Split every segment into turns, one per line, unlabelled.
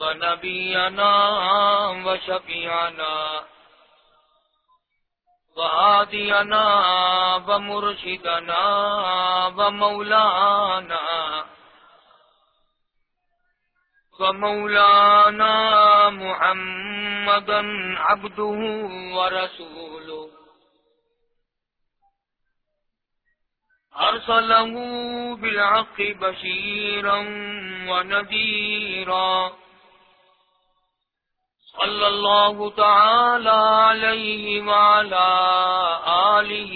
ونبينا وشفيعنا وهادينا ومرشدنا ومولانا ومولانا محمدا عبده ورسوله أرسله بالعق بشيرا ونذيرا صلى الله تعالى عليه وعلى آله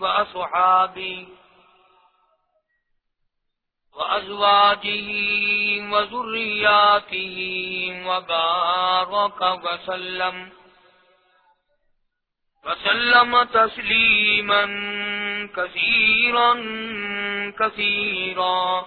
وأصحابه وأزواجه وذرياته وبارك وسلم وسلم تسليما كثيرا كثيرا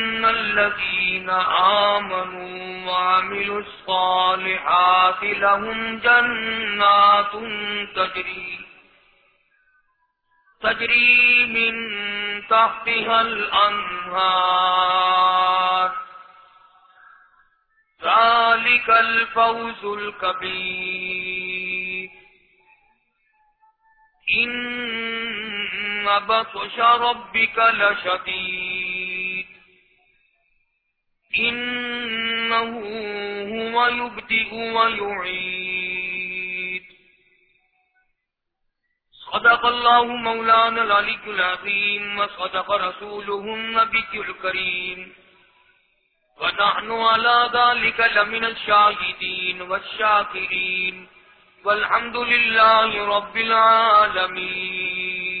الذين آمنوا وعملوا الصالحات لهم جنات تجري تجري من تحتها الأنهار. ذلك الفوز الكبير. إن بطش ربك لشديد. إنه هو يبدئ ويعيد. صدق الله مولانا العلي العظيم وصدق رسوله النبي الكريم. ونحن على ذلك لمن الشاهدين والشاكرين. والحمد لله رب العالمين.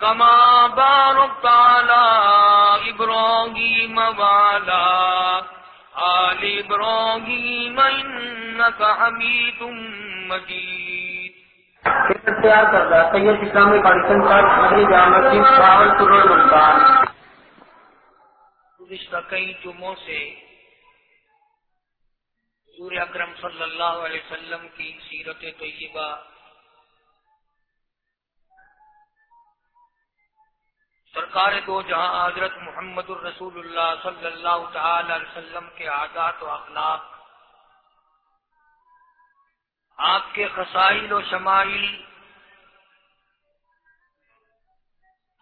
كما باركت على إبراهيم وعلى آل إبراهيم إنك حميد مجيد.
کردہ سید اسلامی کا مدنی جامع مسجد ملتان
گزشتہ کئی جمعوں سے سور اکرم صلی اللہ علیہ وسلم کی سیرت طیبہ سرکار دو جہاں حضرت محمد الرسول اللہ صلی اللہ تعالی علیہ وسلم کے عادات و اخلاق آپ کے خسائل و شمائل،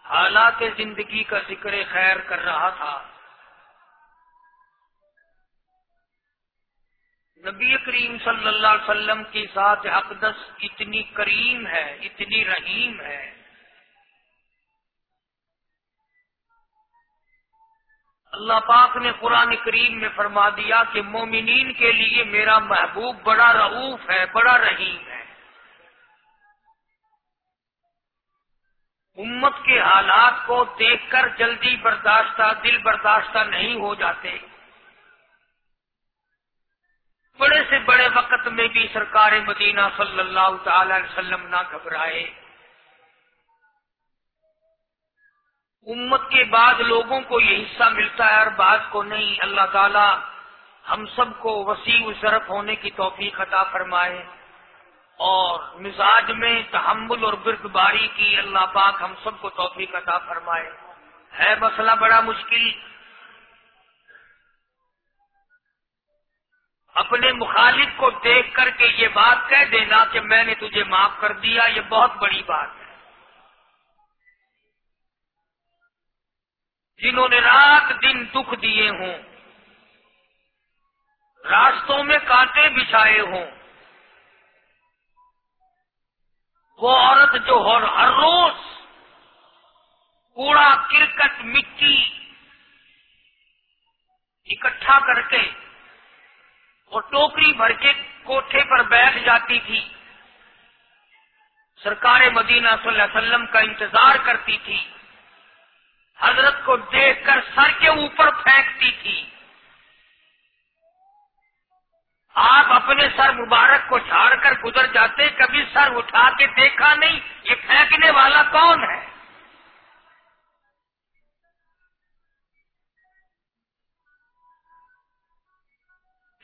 حالات زندگی کا ذکر خیر کر رہا تھا۔ نبی کریم صلی اللہ علیہ وسلم کی ذات اقدس اتنی کریم ہے، اتنی رحیم ہے۔ اللہ پاک نے قرآن کریم میں فرما دیا کہ مومنین کے لیے میرا محبوب بڑا رعوف ہے، بڑا رحیم ہے۔ امت کے حالات کو دیکھ کر جلدی برداشتہ، دل برداشتہ نہیں ہو جاتے۔ بڑے سے بڑے وقت میں بھی سرکار مدینہ صلی اللہ تعالی علیہ وسلم نہ گھبرائے۔ امت کے بعد لوگوں کو یہ حصہ ملتا ہے اور بعض کو نہیں۔ اللہ تعالی ہم سب کو وسیع و شرف ہونے کی توفیق عطا فرمائے۔ اور مزاج میں تحمل اور برق باری کی اللہ پاک ہم سب کو توفیق عطا فرمائے۔ ہے مسئلہ بڑا مشکل۔ اپنے مخالف کو دیکھ کر کے یہ بات کہہ دینا کہ میں نے تجھے معاف کر دیا، یہ بہت بڑی بات ہے۔ جنہوں نے رات دن دکھ دیے ہوں، راستوں میں کانٹے بچھائے ہوں۔ وہ عورت جو ہر روز کوڑا، کرکٹ، مٹی اکٹھا کر کے اور ٹوکری بھر کے کوٹھے پر بیٹھ جاتی تھی۔ سرکار مدینہ صلی اللہ علیہ وسلم کا انتظار کرتی تھی۔ حضرت کو دیکھ کر سر کے اوپر پھینکتی تھی۔ آپ اپنے سر مبارک کو چھاڑ کر گزر جاتے، کبھی سر اٹھا کے دیکھا نہیں، یہ پھینکنے والا کون ہے؟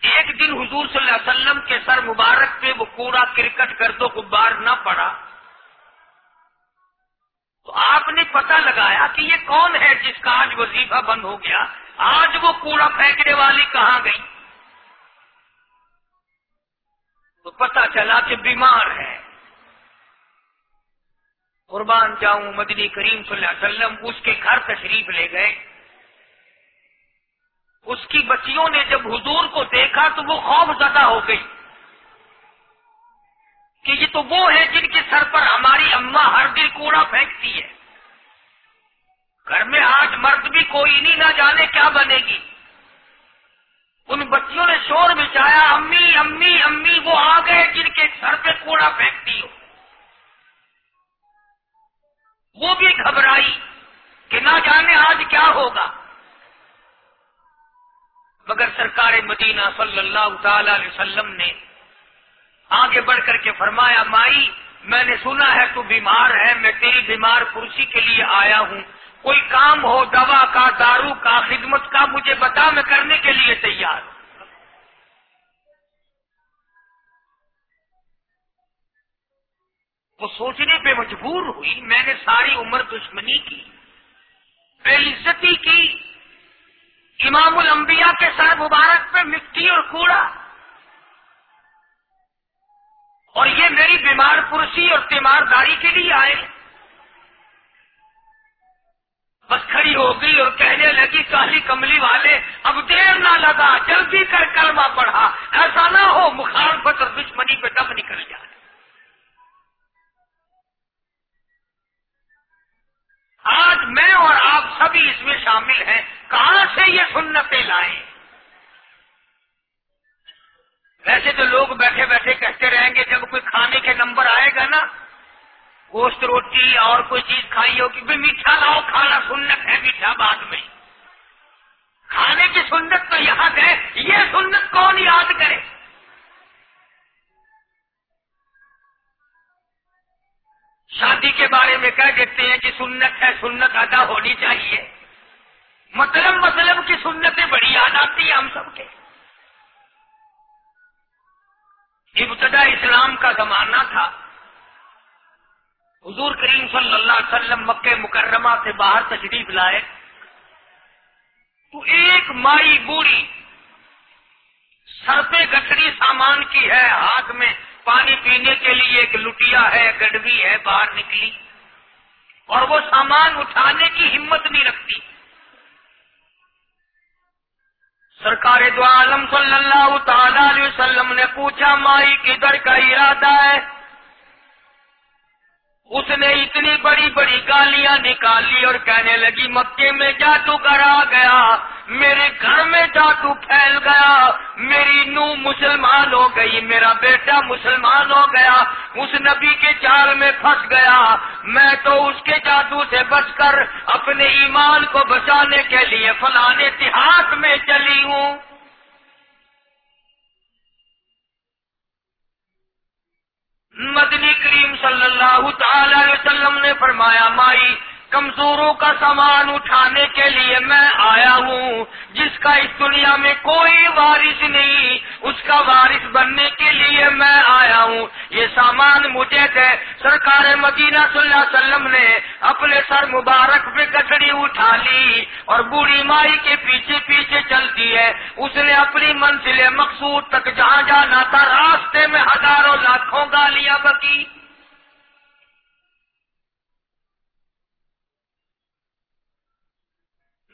ایک دن حضور صلی اللہ علیہ وسلم کے سر مبارک پہ وہ کوڑا کرکٹ کر دو غبار نہ پڑا۔ تو آپ نے پتہ لگایا کہ یہ کون ہے جس کا آج وظیفہ بند ہو گیا؟ آج وہ کوڑا پھینکنے والی کہاں گئی؟ تو پتہ چلا کہ بیمار ہے۔ قربان جاؤں، مدنی کریم صلی اللہ علیہ وسلم اس کے گھر تشریف لے گئے۔ اس کی بچیوں نے جب حضور کو دیکھا تو وہ خوف زدہ ہو گئی۔ کہ یہ تو وہ ہے جن کے سر پر ہماری اماں ہر دل کوڑا پھینکتی ہے۔ گھر میں آج مرد بھی کوئی نہیں نہ جانے کیا بنے گی۔ ان بچیوں نے شور بچایا امی امی امی، وہ آ گئے جن کے سر پہ کوڑا پھینکتی ہو۔ وہ بھی گھبرائی کہ نہ جانے آج کیا ہوگا۔ مگر سرکار مدینہ صلی اللہ تعالی علیہ وسلم نے آگے بڑھ کر کے فرمایا، مائی، میں نے سنا ہے تو بیمار ہے، میں تیری بیمار کرسی کے لیے آیا ہوں۔ کوئی کام ہو، دوا کا، دارو کا، خدمت کا، مجھے بتا، میں کرنے کے لیے تیار ہوں۔ وہ سوچنے پہ مجبور ہوئی، میں نے ساری عمر دشمنی کی، بے عزتی کی۔ امام الانبیاء کے سر مبارک پہ مٹی اور کوڑا۔ اور یہ میری بیمار پرسی اور تیمارداری کے لیے آئے۔ بس کھڑی ہو گئی اور کہنے لگی، کالی کملی والے، اب دیر نہ لگا، جلدی کر کلمہ پڑھا۔ ایسا نہ ہو مخالفت اور دشمنی پہ دم نکل جائے۔ آج میں اور آپ سبھی اس میں شامل ہیں۔ کہاں سے یہ سنتیں لائیں؟ ویسے تو لوگ بیٹھے بیٹھے کہتے رہیں گے، جب کوئی کھانے کے نمبر آئے گا نا، گوشت، روٹی اور کوئی چیز کھائی ہوگی، بھی میٹھا لاؤ، کھانا سنت ہے میٹھا بعد میں۔ کھانے کی سنت تو یہاں ہے، یہ سنت کون یاد کرے؟ شادی کے بارے میں کہہ دیتے ہیں کہ سنت ہے، سنت ادا ہونی چاہیے۔ مطلب مطلب کی سنتیں بڑی یاد آتی ہیں ہم سب کے۔ ابتدا اسلام کا زمانہ تھا۔ حضور کریم صلی اللہ علیہ وسلم مکہ مکرمہ سے باہر تشریف لائے۔ تو ایک مائی بوڑھی سر پہ گٹری سامان کی ہے، ہاتھ میں پانی پینے کے لیے ایک لٹیا ہے گڈوی ہے، باہر نکلی۔ اور وہ سامان اٹھانے کی ہمت نہیں رکھتی۔ سرکار دو عالم صلی اللہ تعالی علیہ وسلم نے پوچھا، مائی کدھر کا ارادہ ہے؟ اس نے اتنی بڑی بڑی گالیاں نکالی اور کہنے لگی، مکے میں جادو آ گیا۔ میرے گھر میں جادو پھیل گیا، میری نو مسلمان ہو گئی، میرا بیٹا مسلمان ہو گیا، اس نبی کے چال میں پھنس گیا۔ میں تو اس کے جادو سے بچ کر اپنے ایمان کو بچانے کے لیے فلانے اتحاد میں چلی ہوں۔ مدنی کریم صلی اللہ تعالی علیہ وسلم نے فرمایا، مائی کمزوروں کا سامان اٹھانے کے لیے میں آیا ہوں۔ جس کا اس دنیا میں کوئی وارث نہیں، اس کا وارث بننے کے لیے میں آیا ہوں۔ یہ سامان مجھے دے۔ سرکار مدینہ صلی اللہ علیہ وسلم نے اپنے سر مبارک پہ کچڑی اٹھا لی اور بوڑھی مائی کے پیچھے پیچھے چلتی ہے۔ اس نے اپنی منزل مقصود تک جہاں جانا تھا راستے میں ہزاروں لاکھوں گالیاں بکی۔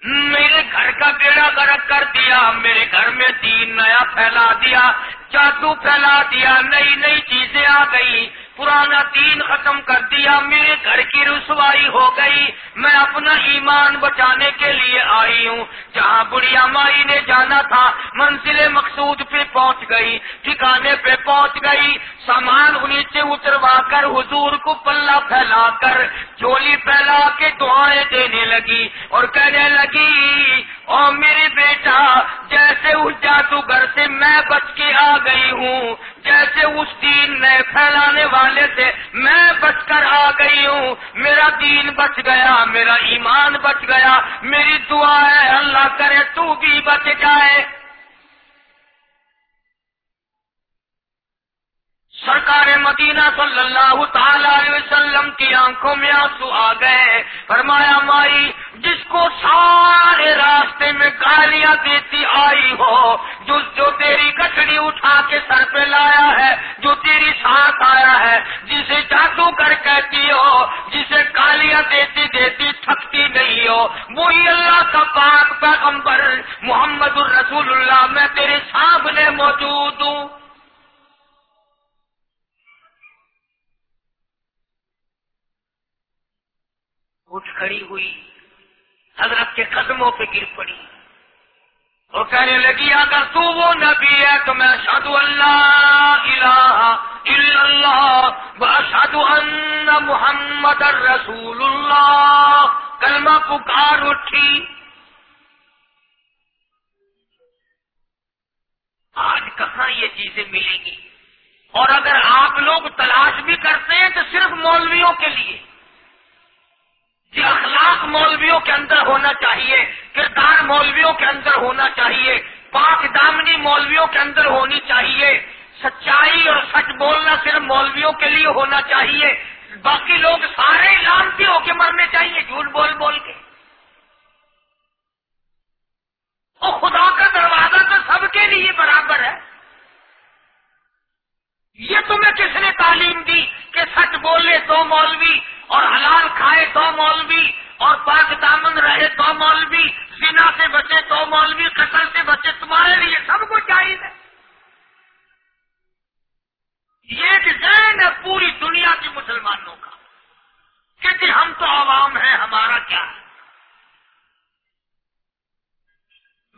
میرے گھر کا بیڑا گرک کر دیا، میرے گھر میں تین نیا پھیلا دیا، جادو پھیلا دیا، نئی نئی چیزیں آ گئی پرانا دین ختم کر دیا، میرے گھر کی رسوائی ہو گئی۔ میں اپنا ایمان بچانے کے لیے آئی ہوں۔ جہاں بڑھیا مائی نے جانا تھا، منزل مقصود پہ پہنچ گئی، ٹھکانے پہ پہنچ گئی۔ سامان نیچے اتروا کر حضور کو پلہ پھیلا کر چولی پھیلا کے دعائیں دینے لگی اور کہنے لگی، او میری بیٹا، جیسے اس جادوگر سے میں بچ کے آ گئی ہوں۔ جیسے اس دین نے پھیلانے والے سے میں بچ کر آ گئی ہوں۔ میرا دین بچ گیا، میرا ایمان بچ گیا۔ میری دعا ہے، اللہ کرے تو بھی بچ جائے۔ سرکار مدینہ صلی اللہ تعالی علیہ وسلم کی آنکھوں میں آنسو آ گئے۔ فرمایا، مائی، جس کو سارے راستے میں گالیاں دیتی آئی ہو، جو جو تیری کچڑی اٹھا کے سر پہ لایا ہے، جو تیری ساتھ آیا ہے، جسے جادو کر کہتی ہو، جسے گالیاں دیتی دیتی تھکتی نہیں ہو، وہی اللہ کا پاک پیغمبر محمد الرسول اللہ، میں تیرے سامنے موجود ہوں۔ اٹھ کھڑی ہوئی، حضرت کے قدموں پہ گر پڑی۔ اور کہنے لگی، اگر تو وہ نبی ہے تو میں سادو اللہ الہ الا اللہ سادو ان محمد رسول اللہ۔ کلمہ پکار اٹھی۔ آج کہاں یہ چیزیں ملیں گی؟ اور اگر آپ لوگ تلاش بھی کرتے ہیں تو صرف مولویوں کے لیے۔ یہ اخلاق مولویوں کے اندر ہونا چاہیے، کردار مولویوں کے اندر ہونا چاہیے، پاک دامنی مولویوں کے اندر ہونی چاہیے، سچائی اور سچ بولنا صرف مولویوں کے لیے ہونا چاہیے، باقی لوگ سارے لانتی ہو کے مرنے چاہیے، جھوٹ بول بول کے۔ اور خدا کا دروازہ تو سب کے لیے برابر ہے۔ یہ تمہیں کس نے تعلیم دی کہ سچ بولے تو مولوی اور حلال کھائے تو مولوی اور پاک دامن رہے تو مولوی، زنا سے بچے تو مولوی، قتل سے بچے، تمہارے لیے سب کو چاہیے یہ ڈیزائن ہے پوری دنیا کے مسلمانوں کا کہ جی ہم تو عوام ہیں، ہمارا کیا ہے؟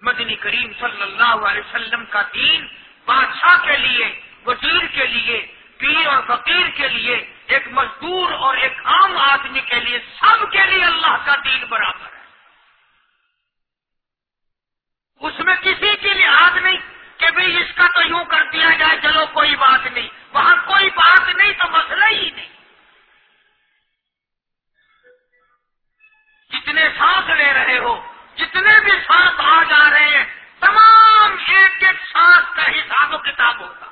مدنی کریم صلی اللہ علیہ وسلم کا دین، بادشاہ کے لیے، وزیر کے لیے، پیر اور فقیر کے لیے ایک مزدور اور ایک عام آدمی کے لیے سب کے لیے اللہ کا دین برابر ہے۔ اس میں کسی کی لحاظ نہیں کہ بھئی اس کا تو یوں کر دیا جائے، چلو کوئی بات نہیں۔ وہاں کوئی بات نہیں تو مسئلہ ہی نہیں۔ جتنے سانس لے رہے ہو، جتنے بھی سانس آ جا رہے ہیں، تمام ایک ایک سانس کا حساب و کتاب ہوگا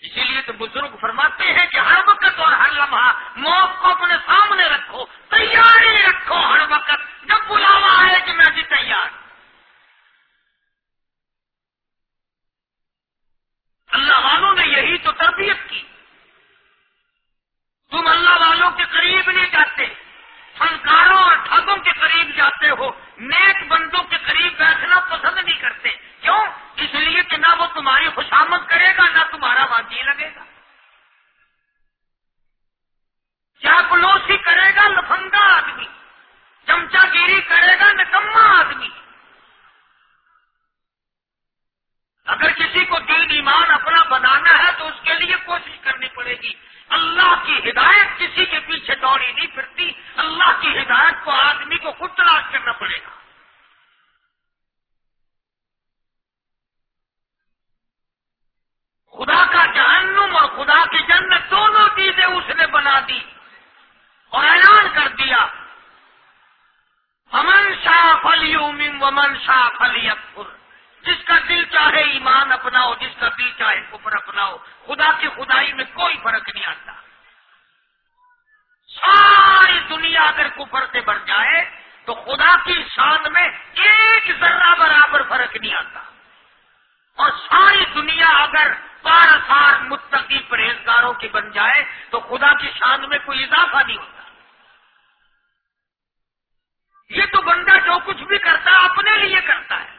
اسی لیے تو بزرگ فرماتے ہیں کہ ہر وقت اور ہر لمحہ موت کو اپنے سامنے رکھو، تیاری رکھو ہر وقت۔ جب بلاوا آئے کہ میں بھی تیار۔ اللہ والوں نے یہی تو تربیت کی۔ تم اللہ والوں کے قریب نہیں جاتے۔ فنکاروں اور ٹھگوں کے قریب جاتے ہو۔ نیک بندوں کے قریب بیٹھنا پسند نہیں کرتے۔ کیوں؟ اس لیے کہ نہ وہ تمہاری خوشامد کرے گا، نہ تمہارا واقعی لگے گا۔ چاپلوسی کرے گا، لفنگا آدمی۔ چمچا گیری کرے گا نکما آدمی۔ اگر کسی کو دین ایمان اپنا بنانا ہے تو اس کے لیے کوشش کرنی پڑے گی۔ اللہ کی ہدایت کسی کے پیچھے دوڑی نہیں پھرتی۔ اللہ کی ہدایت کو آدمی کو خود تلاش کرنا پڑے گا۔ خدا کا جہنم اور خدا کی جنت دونوں چیزیں اس نے بنا دی اور اعلان کر دیا۔ امن شاہ فلی ومن شاہ فلی اکر جس کا دل چاہے ایمان اپناؤ، جس کا دل چاہے کفر اپناؤ، خدا کی خدائی میں کوئی فرق نہیں آتا۔ ساری دنیا اگر کفر سے بڑھ جائے، تو خدا کی شان میں ایک ذرہ برابر فرق نہیں آتا۔ اور ساری دنیا اگر بارہ سال متقی پرہیزگاروں کی بن جائے تو خدا کی شان میں کوئی اضافہ نہیں ہوتا۔ یہ تو بندہ جو کچھ بھی کرتا ہے، اپنے لیے کرتا ہے۔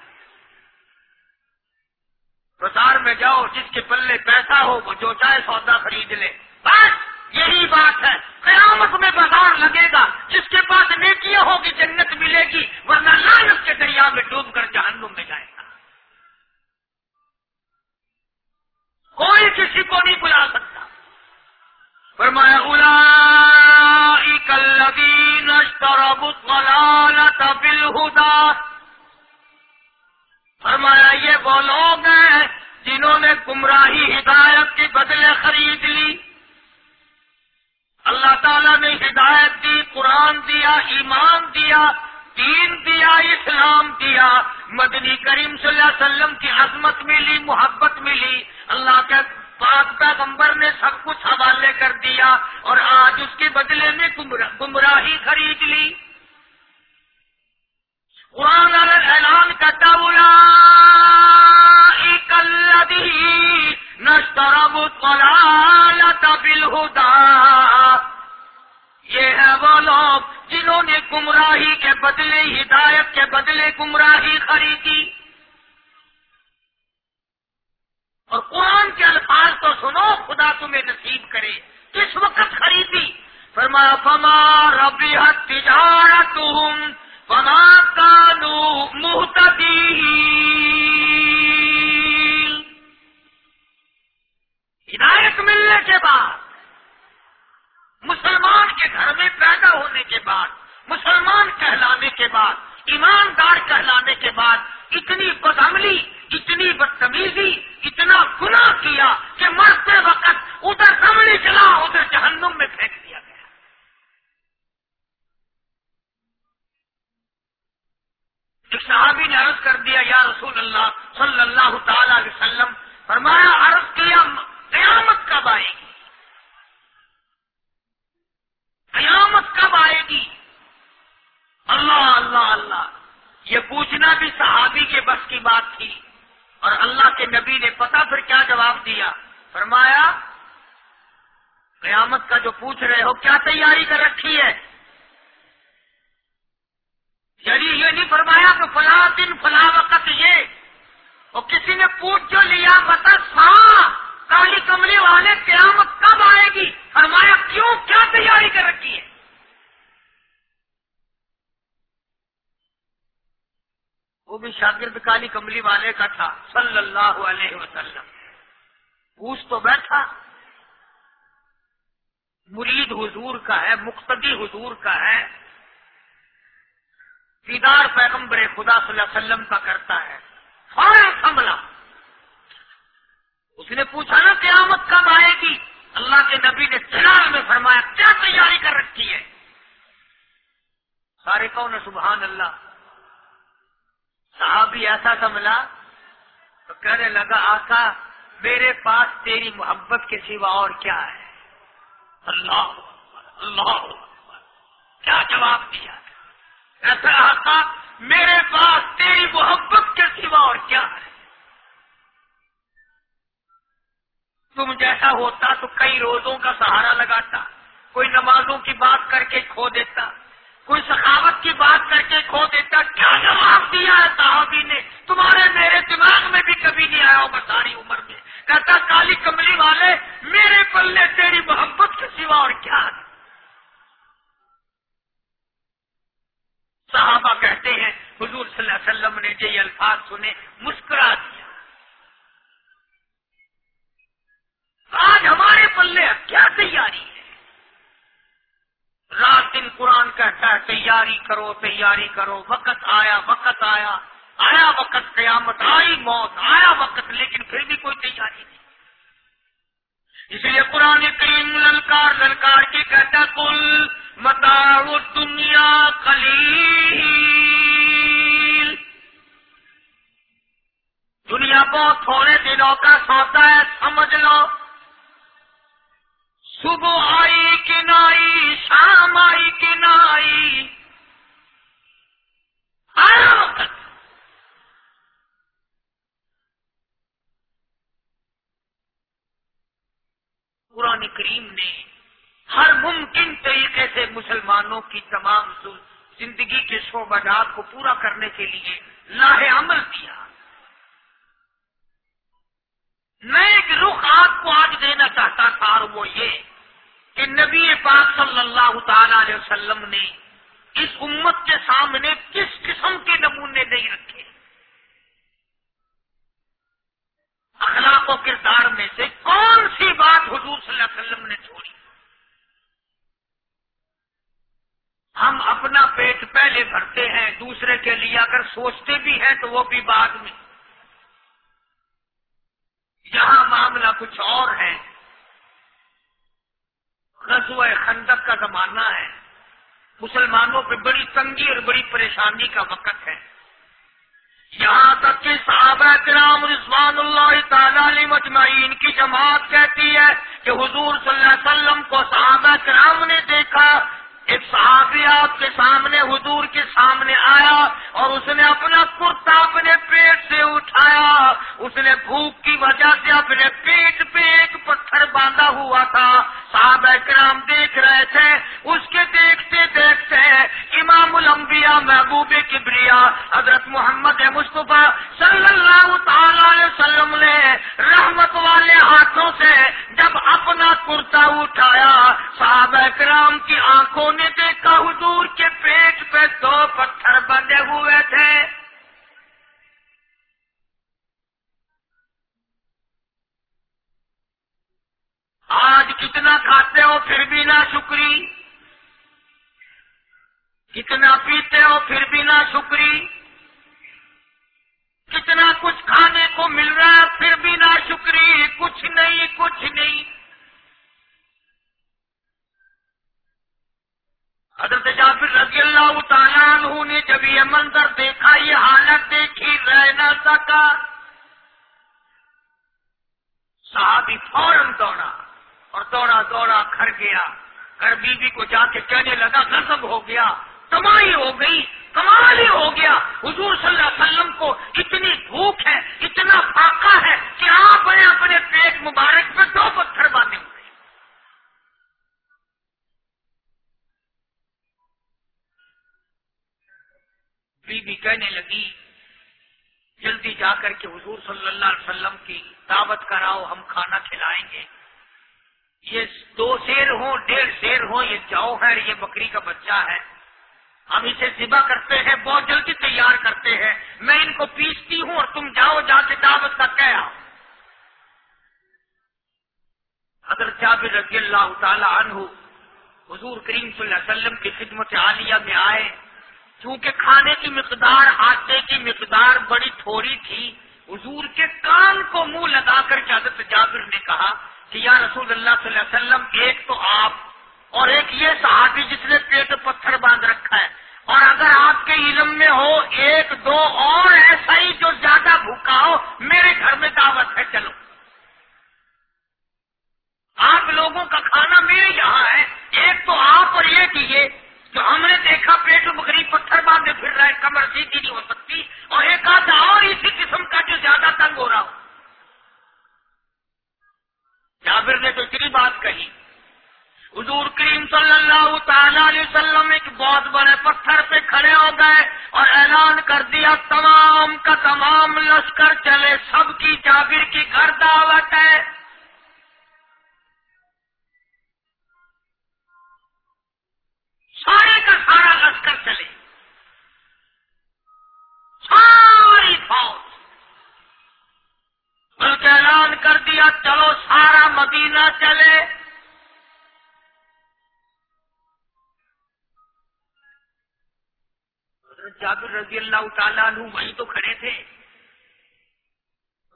بازار میں جاؤ، جس کے پلے پیسہ ہو، وہ جو چاہے سودا خرید لے۔ بس یہی بات ہے۔ قیامت میں بازار لگے گا، جس کے پاس نیکیاں ہوگی جنت ملے گی، ورنہ لالچ کے دریا میں ڈوب کر جہنم میں جائے گا۔ کوئی کسی کو نہیں بلا سکتا۔ فرمایا فرمایا، یہ وہ لوگ ہیں جنہوں نے گمراہی ہدایت کے بدلے خرید لی۔ اللہ تعالیٰ نے ہدایت دی، قرآن دیا، ایمان دیا۔ دین دیا، اسلام دیا۔ مدنی کریم صلی اللہ علیہ وسلم کی عظمت ملی، محبت ملی۔ اللہ کے پاک پیغمبر نے سب کچھ حوالے کر دیا اور آج اس کے بدلے میں گمراہی خرید لی۔ قرآن اعلان کرتا بولا نشترب بالہدا یہ ہے وہ لوگ جنہوں نے گمراہی کے بدلے، ہدایت کے بدلے گمراہی خریدی۔ اور قرآن کے الفاظ تو سنو، خدا تمہیں نصیب کرے۔ کس وقت خریدی؟ فرما فما ربی تجارت فما کانو محتدی ہدایت ملنے کے بعد مسلمان کے گھر میں پیدا ہونے کے بعد مسلمان کہلانے کے بعد ایماندار کہلانے کے بعد اتنی بدعملی اتنی بدتمیزی اتنا گناہ کیا کہ مرتے وقت ادھر کمڑی چلا ادھر جہنم میں پھینک دیا گیا ایک صحابی نے عرض کر دیا یا رسول اللہ صلی اللہ تعالی علیہ وسلم فرمایا عرض کیا قیامت کب آئے گی قیامت کب آئے گی اللہ اللہ اللہ یہ پوچھنا بھی صحابی کے بس کی بات تھی اور اللہ کے نبی نے پتا پھر کیا جواب دیا فرمایا قیامت کا جو پوچھ رہے ہو کیا تیاری کر رکھی ہے یعنی یہ نہیں فرمایا کہ فلاں دن فلاں وقت یہ اور کسی نے پوچھ جو لیا بتا ہاں کالی کملی والے قیامت کب آئے گی فرمایا کیوں کیا تیاری کر رکھی ہے وہ بھی شاگرد کالی کملی والے کا تھا، صلی اللہ علیہ وسلم۔ پوچھ تو بیٹھا۔ مرید حضور کا ہے، مقتدی حضور کا ہے۔ دیدار پیغمبر خدا صلی اللہ علیہ وسلم کا کرتا ہے۔ فوراً سنبھلا۔ اس نے پوچھا نا، قیامت کب آئے گی؟ اللہ کے نبی نے چنار میں فرمایا، کیا تیاری کر رکھی ہے؟ سارے کون سبحان اللہ۔ ایسا سا تو کہنے لگا آقا میرے پاس تیری محبت کے سوا اور کیا ہے؟ اللہ اللہ، کیا جواب دیا؟ ایسا آقا میرے پاس تیری محبت کے سوا اور کیا ہے؟ تم جیسا ہوتا تو کئی روزوں کا سہارا لگاتا، کوئی نمازوں کی بات کر کے کھو دیتا کوئی سخاوت کی بات کر کے کھو دیتا، کیا جواب دیا ہے صحابی نے؟ تمہارے میرے دماغ میں بھی کبھی نہیں آیا ہوگا ساری عمر میں۔ کہتا، کالی کملی والے، میرے پلے تیری محبت کے سوا اور کیا صحابہ کہتے ہیں، حضور صلی اللہ علیہ وسلم نے یہ الفاظ سنے، مسکرا دیا۔ آج ہمارے پلے کیا تیاری ہے؟ رات دن قرآن کہتا ہے تیاری کرو تیاری کرو، وقت آیا وقت آیا آیا وقت قیامت، آئی موت، آیا وقت، لیکن پھر بھی کوئی تیاری نہیں۔ اس لیے قرآن کریم للکار للکار کی کہتا کل متا دنیا کلی دنیا بہت تھوڑے دنوں کا سوتا ہے، سمجھ لو۔ صبح آئی کہ نائی، شام آئی کہ نائی۔ ہر وقت۔ قرآن کریم نے ہر ممکن طریقے سے مسلمانوں کی تمام زندگی کے شعبات کو پورا کرنے کے لیے لاہ عمل دیا میں ایک رخ آپ کو آج دینا چاہتا تھا اور وہ یہ کہ نبی پاک صلی اللہ تعالی علیہ وسلم نے اس امت کے سامنے کس قسم کے نمونے نہیں رکھے؟ اخلاق و کردار میں سے کون سی بات حضور صلی اللہ علیہ وسلم نے چھوڑی؟ ہم اپنا پیٹ پہلے بھرتے ہیں، دوسرے کے لیے اگر سوچتے بھی ہیں تو وہ بھی بعد میں یہاں معاملہ کچھ اور ہے غزوہ خندق کا زمانہ ہے مسلمانوں پہ بڑی تنگی اور بڑی پریشانی کا وقت ہے۔ یہاں تک کہ صحابہ کرام رضوان اللہ تعالی علی مجمعین کی جماعت کہتی ہے کہ حضور صلی اللہ علیہ وسلم کو صحابہ کرام نے دیکھا ایک صحابی آپ کے سامنے، حضور کے سامنے آیا اور اس نے اپنا کرتا اپنے پیٹ سے اٹھایا۔ اس نے بھوک کی وجہ سے اپنے پیٹ پہ ایک پتھر باندھا ہوا تھا۔ صاحب کرام دیکھ رہے تھے۔ اس کے دیکھتے دیکھتے امام الانبیاء محبوب کبریا، حضرت محمد مصطفیٰ صلی اللہ تعالی علیہ وسلم نے رحمت والے ہاتھوں سے جب اپنا کرتا اٹھایا صاحب کرام کی آنکھوں نے دیکھا حضور کے پیٹ پہ دو پتھر بندے ہوئے تھے۔ آج کتنا کھاتے ہو پھر بھی نہ شکری۔ کتنا پیتے ہو پھر بھی نہ شکری۔ کتنا کچھ کھانے کو مل رہا ہے پھر بھی نہ شکری۔ کچھ نہیں کچھ نہیں۔ حضرت جابر رضی اللہ تعالیٰ عنہ نے جب یہ منظر دیکھا، یہ حالت دیکھی، رہ نہ سکا۔ صحابی فوراً دوڑا اور دوڑا دوڑا کھڑ گیا۔ کر بیوی کو جا کے کہنے لگا، غضب ہو گیا کمائی ہو گئی، کمال ہی ہو گیا۔ حضور صلی اللہ علیہ وسلم کو اتنی بھوک ہے، اتنا فاقہ ہے کہ آپ نے اپنے پیٹ مبارک پہ دو پتھر باندھے ہوئے۔ بی کہنے لگی، جلدی جا کر کے حضور صلی اللہ علیہ وسلم کی دعوت کراؤ، ہم کھانا کھلائیں گے۔ یہ دو شیر ہوں، ڈیڑھ شیر ہوں، یہ جاؤ ہے یہ بکری کا بچہ ہے۔ ہم اسے ذبح کرتے ہیں، بہت جلدی تیار کرتے ہیں۔ میں ان کو پیستی ہوں اور تم جاؤ، جا کے دعوت کا کیا اگر جابر رضی اللہ تعالی عنہ حضور کریم صلی اللہ علیہ وسلم کی خدمت عالیہ میں آئے۔ چونکہ کھانے کی مقدار آٹے کی مقدار بڑی تھوڑی تھی، حضور کے کان کو منہ لگا کر حضرت جابر نے کہا کہ یا رسول اللہ صلی اللہ علیہ وسلم، ایک تو آپ اور ایک یہ صحابی جس نے پیٹ پتھر باندھ رکھا ہے۔ اور اگر آپ کے علم میں ہو، ایک دو اور ایسا ہی جو زیادہ بھوکا ہو، میرے گھر میں دعوت ہے، چلو۔ آپ لوگوں کا کھانا میرے یہاں ہے، ایک تو آپ اور ایک یہ۔ جو ہم نے دیکھا پیٹ بکری پتھر باندھے پھر رہا ہے کمر سیدھی نہیں ہو سکتی اور ایک آدھا اور اسی قسم کا جو زیادہ تنگ ہو رہا ہو۔ جابر نے تو اتنی بات کہی۔ حضور کریم صلی اللہ تعالی علیہ وسلم ایک بہت بڑے پتھر پہ کھڑے ہو گئے اور اعلان کر دیا، تمام کا تمام لشکر چلے، سب کی جابر کی گھر دعوت ہے۔ سارے کا سارا لشکر چلے۔ ساری فوج۔ بلکہ اعلان کر دیا، چلو سارا مدینہ چلے۔ جابر رضی اللہ تعالیٰ عنہ وہیں تو کھڑے تھے۔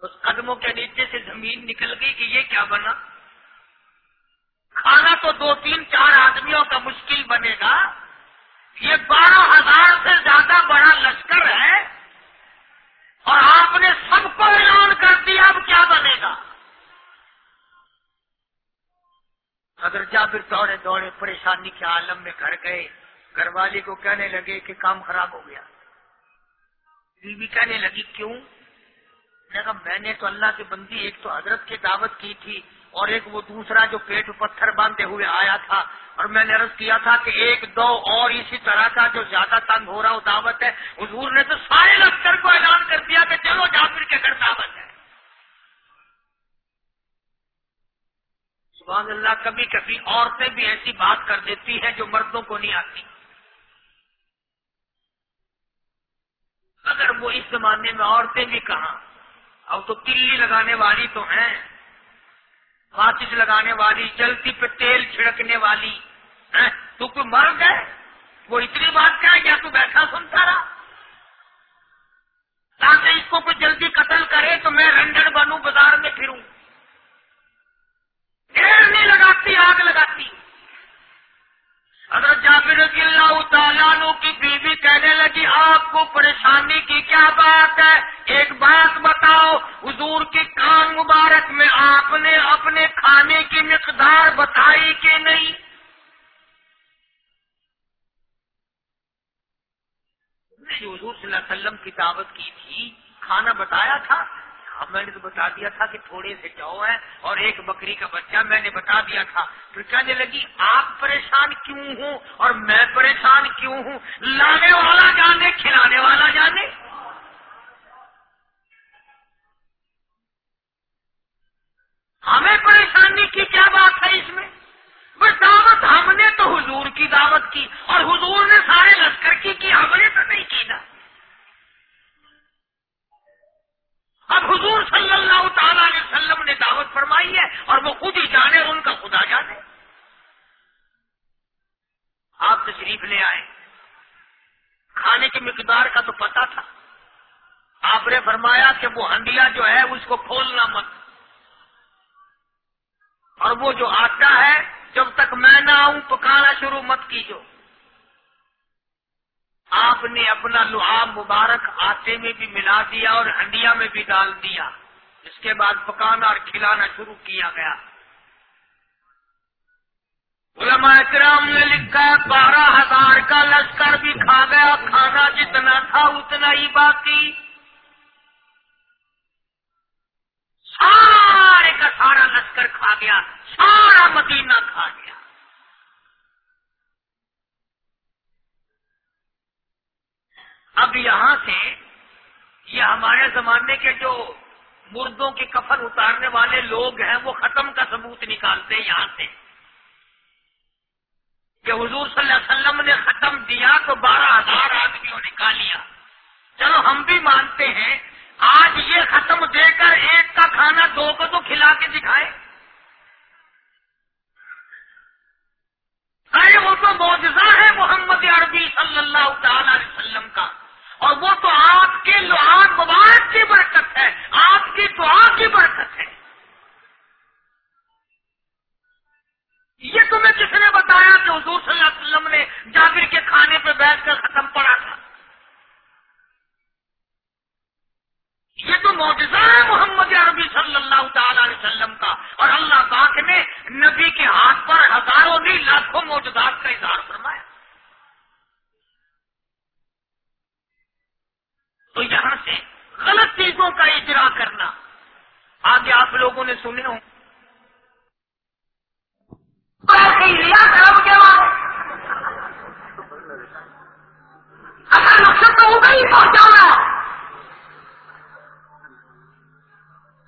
اس قدموں کے نیچے سے زمین نکل گئی کہ یہ کیا بنا؟ کھانا تو دو تین چار آدمیوں کا مشکل بنے گا۔ یہ بارہ ہزار سے زیادہ بڑا لشکر ہے۔ اور آپ نے سب کو اعلان کر دیا اب کیا بنے گا۔ اگر جابر دوڑے دوڑے پریشانی کے عالم میں گھر گئے، گھر والی کو کہنے لگے کہ کام خراب ہو گیا۔ بیوی کہنے لگی، کیوں؟ میں نے تو اللہ کی بندی، ایک تو حضرت کی دعوت کی تھی اور ایک وہ دوسرا جو پیٹ پتھر باندھتے ہوئے آیا تھا اور میں نے عرض کیا تھا کہ ایک دو اور اسی طرح کا جو زیادہ تنگ ہو رہا ہو دعوت ہے، حضور نے تو سارے لشکر کو اعلان کر دیا کہ چلو جابر کے گھر دعوت ہے۔ سبحان اللہ، کبھی کبھی عورتیں بھی ایسی بات کر دیتی ہیں جو مردوں کو نہیں آتی۔ اگر وہ اس زمانے میں عورتیں بھی کہاں، اب تو کلی لگانے والی تو ہیں۔ ماچس لگانے والی جلتی پہ تیل چھڑکنے والی۔ ہاں، تو کوئی مر گئے وہ اتنی بات کیا یا تو بیٹھا سنتا رہا۔ تاکہ اس کو کوئی جلدی قتل کرے تو میں رنڈن بنوں، بازار میں پھروں۔ دیر نہیں لگاتی، آگ لگاتی۔ حضرت جابر رضی اللہ تعالیٰ کی بیوی کہنے لگی، آپ کو پریشانی کی کیا بات ہے؟ ایک بات بتاؤ، حضور کی کان مبارک میں آپ نے اپنے کھانے کی مقدار بتائی کہ نہیں؟ حضور صلی اللہ علیہ وسلم کی دعوت کی تھی کھانا بتایا تھا۔ اب میں نے تو بتا دیا تھا کہ تھوڑے سے جو ہے اور ایک بکری کا بچہ میں نے بتا دیا تھا۔ پھر کہنے لگی، آپ پریشان کیوں ہوں اور میں پریشان کیوں ہوں؟ لانے والا جانے، کھلانے والا جانے۔ ہمیں پریشانی کی کیا بات ہے اس میں؟ بس دعوت ہم نے تو حضور کی دعوت کی اور حضور نے سارے لشکر کی کی ہم نے تو نہیں کی نا۔ اب حضور صلی اللہ تعالی علیہ وسلم نے دعوت فرمائی ہے اور وہ خود ہی جانے اور ان کا خدا جانے۔ آپ تشریف لے آئے۔ کھانے کی مقدار کا تو پتا تھا۔ آپ نے فرمایا کہ وہ ہنڈیا جو ہے اس کو کھولنا مت۔ اور وہ جو آتا ہے جب تک میں نہ آؤں پکانا شروع مت کیجو۔ آپ نے اپنا لعاب مبارک آٹے میں بھی ملا دیا اور ہنڈیا میں بھی ڈال دیا۔ اس کے بعد پکانا اور کھلانا شروع کیا گیا۔ علماء اکرام نے لکھا بارہ ہزار کا لشکر بھی کھا گیا، کھانا جتنا تھا اتنا ہی باقی۔ سارے کا سارا لشکر کھا گیا، سارا مدینہ کھا گیا۔ اب یہاں سے یہ ہمارے زمانے کے جو مردوں کے کفن اتارنے والے لوگ ہیں، وہ ختم کا ثبوت نکالتے ہیں یہاں سے۔ کہ حضور صلی اللہ علیہ وسلم نے ختم دیا تو بارہ ہزار آدمیوں نے کھا لیا۔ چلو ہم بھی مانتے ہیں، آج یہ ختم دے کر ایک کا کھانا دو کو تو کھلا کے دکھائے۔ ارے وہ تو معجزہ ہے محمد عربی صلی اللہ تعالی علیہ وسلم کا۔ اور وہ تو آپ کے لوہار مبارک کی برکت ہے، آپ کی دعا کی برکت ہے۔ یہ تمہیں کس نے بتایا کہ حضور صلی اللہ علیہ وسلم نے جابر کے کھانے پہ بیٹھ کر ختم پڑا تھا۔ یہ تو معجزہ ہے محمد عربی صلی اللہ تعالی علیہ وسلم کا۔ اور اللہ پاک نے نبی کے ہاتھ پر ہزاروں نہیں، لاکھوں موجودات کا اظہار فرمایا۔ تو یہاں سے غلط چیزوں کا اجرا کرنا۔ آگے آپ لوگوں نے سنے ہوں۔ اگر مقصد تو ہوگا ہی پہنچانا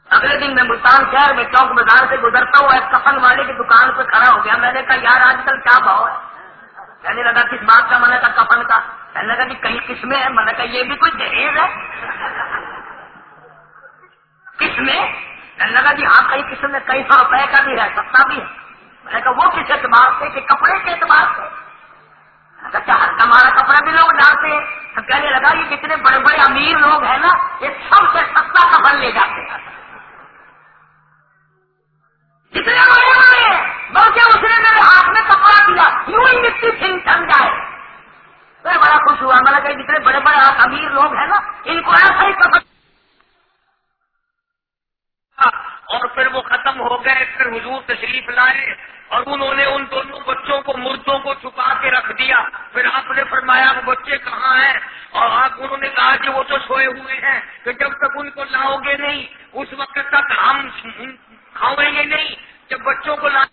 اگلے دن میں ملتان شہر میں چوک بازار سے گزرتا ہوں ایک کفن والے کی دکان پہ کھڑا ہو گیا۔ میں نے کہا، یار، آج کل کیا بھاؤ ہے؟ کہنے لگا، کس بات کا میں نے کہا کفن کا؟ کہنے لگا کہ کئی قسمیں ہیں میں نے کہا یہ بھی کوئی جہیز ہے۔ قسمیں؟ کہنے لگا جی ہاں کئی قسم میں کئی سو روپئے کا بھی ہے، سستا بھی ہے۔ میں نے کہا وہ کس اعتبار سے؟ کہ کپڑے کے اعتبار سے۔ ہمارا کپڑا بھی لوگ ڈالتے ہیں۔ کہنے لگا، یہ جتنے بڑے بڑے امیر لوگ ہیں نا، یہ سب سے سستا کپڑ لے جاتے ہیں۔ جتنے بڑے بڑے ہیں، بلکہ اس نے میرے ہاتھ میں کپڑا دیا، یوں ہی مٹی پھینک چل جائے۔ میں بڑا خوش ہوا۔ میں نے کہا، جتنے بڑے بڑے امیر لوگ ہیں نا، ان کو ایسا ہی سفر اور پھر وہ ختم ہو گئے، پھر حضور تشریف لائے، اور انہوں نے ان دونوں بچوں کو، مردوں کو چھپا کے رکھ دیا۔ پھر آپ نے فرمایا، وہ بچے کہاں ہیں؟ اور آپ، انہوں نے کہا کہ وہ تو سوئے ہوئے ہیں، کہ جب تک ان کو لاؤ گے نہیں، اس وقت تک ہم کھاؤں گے نہیں۔ جب بچوں کو لا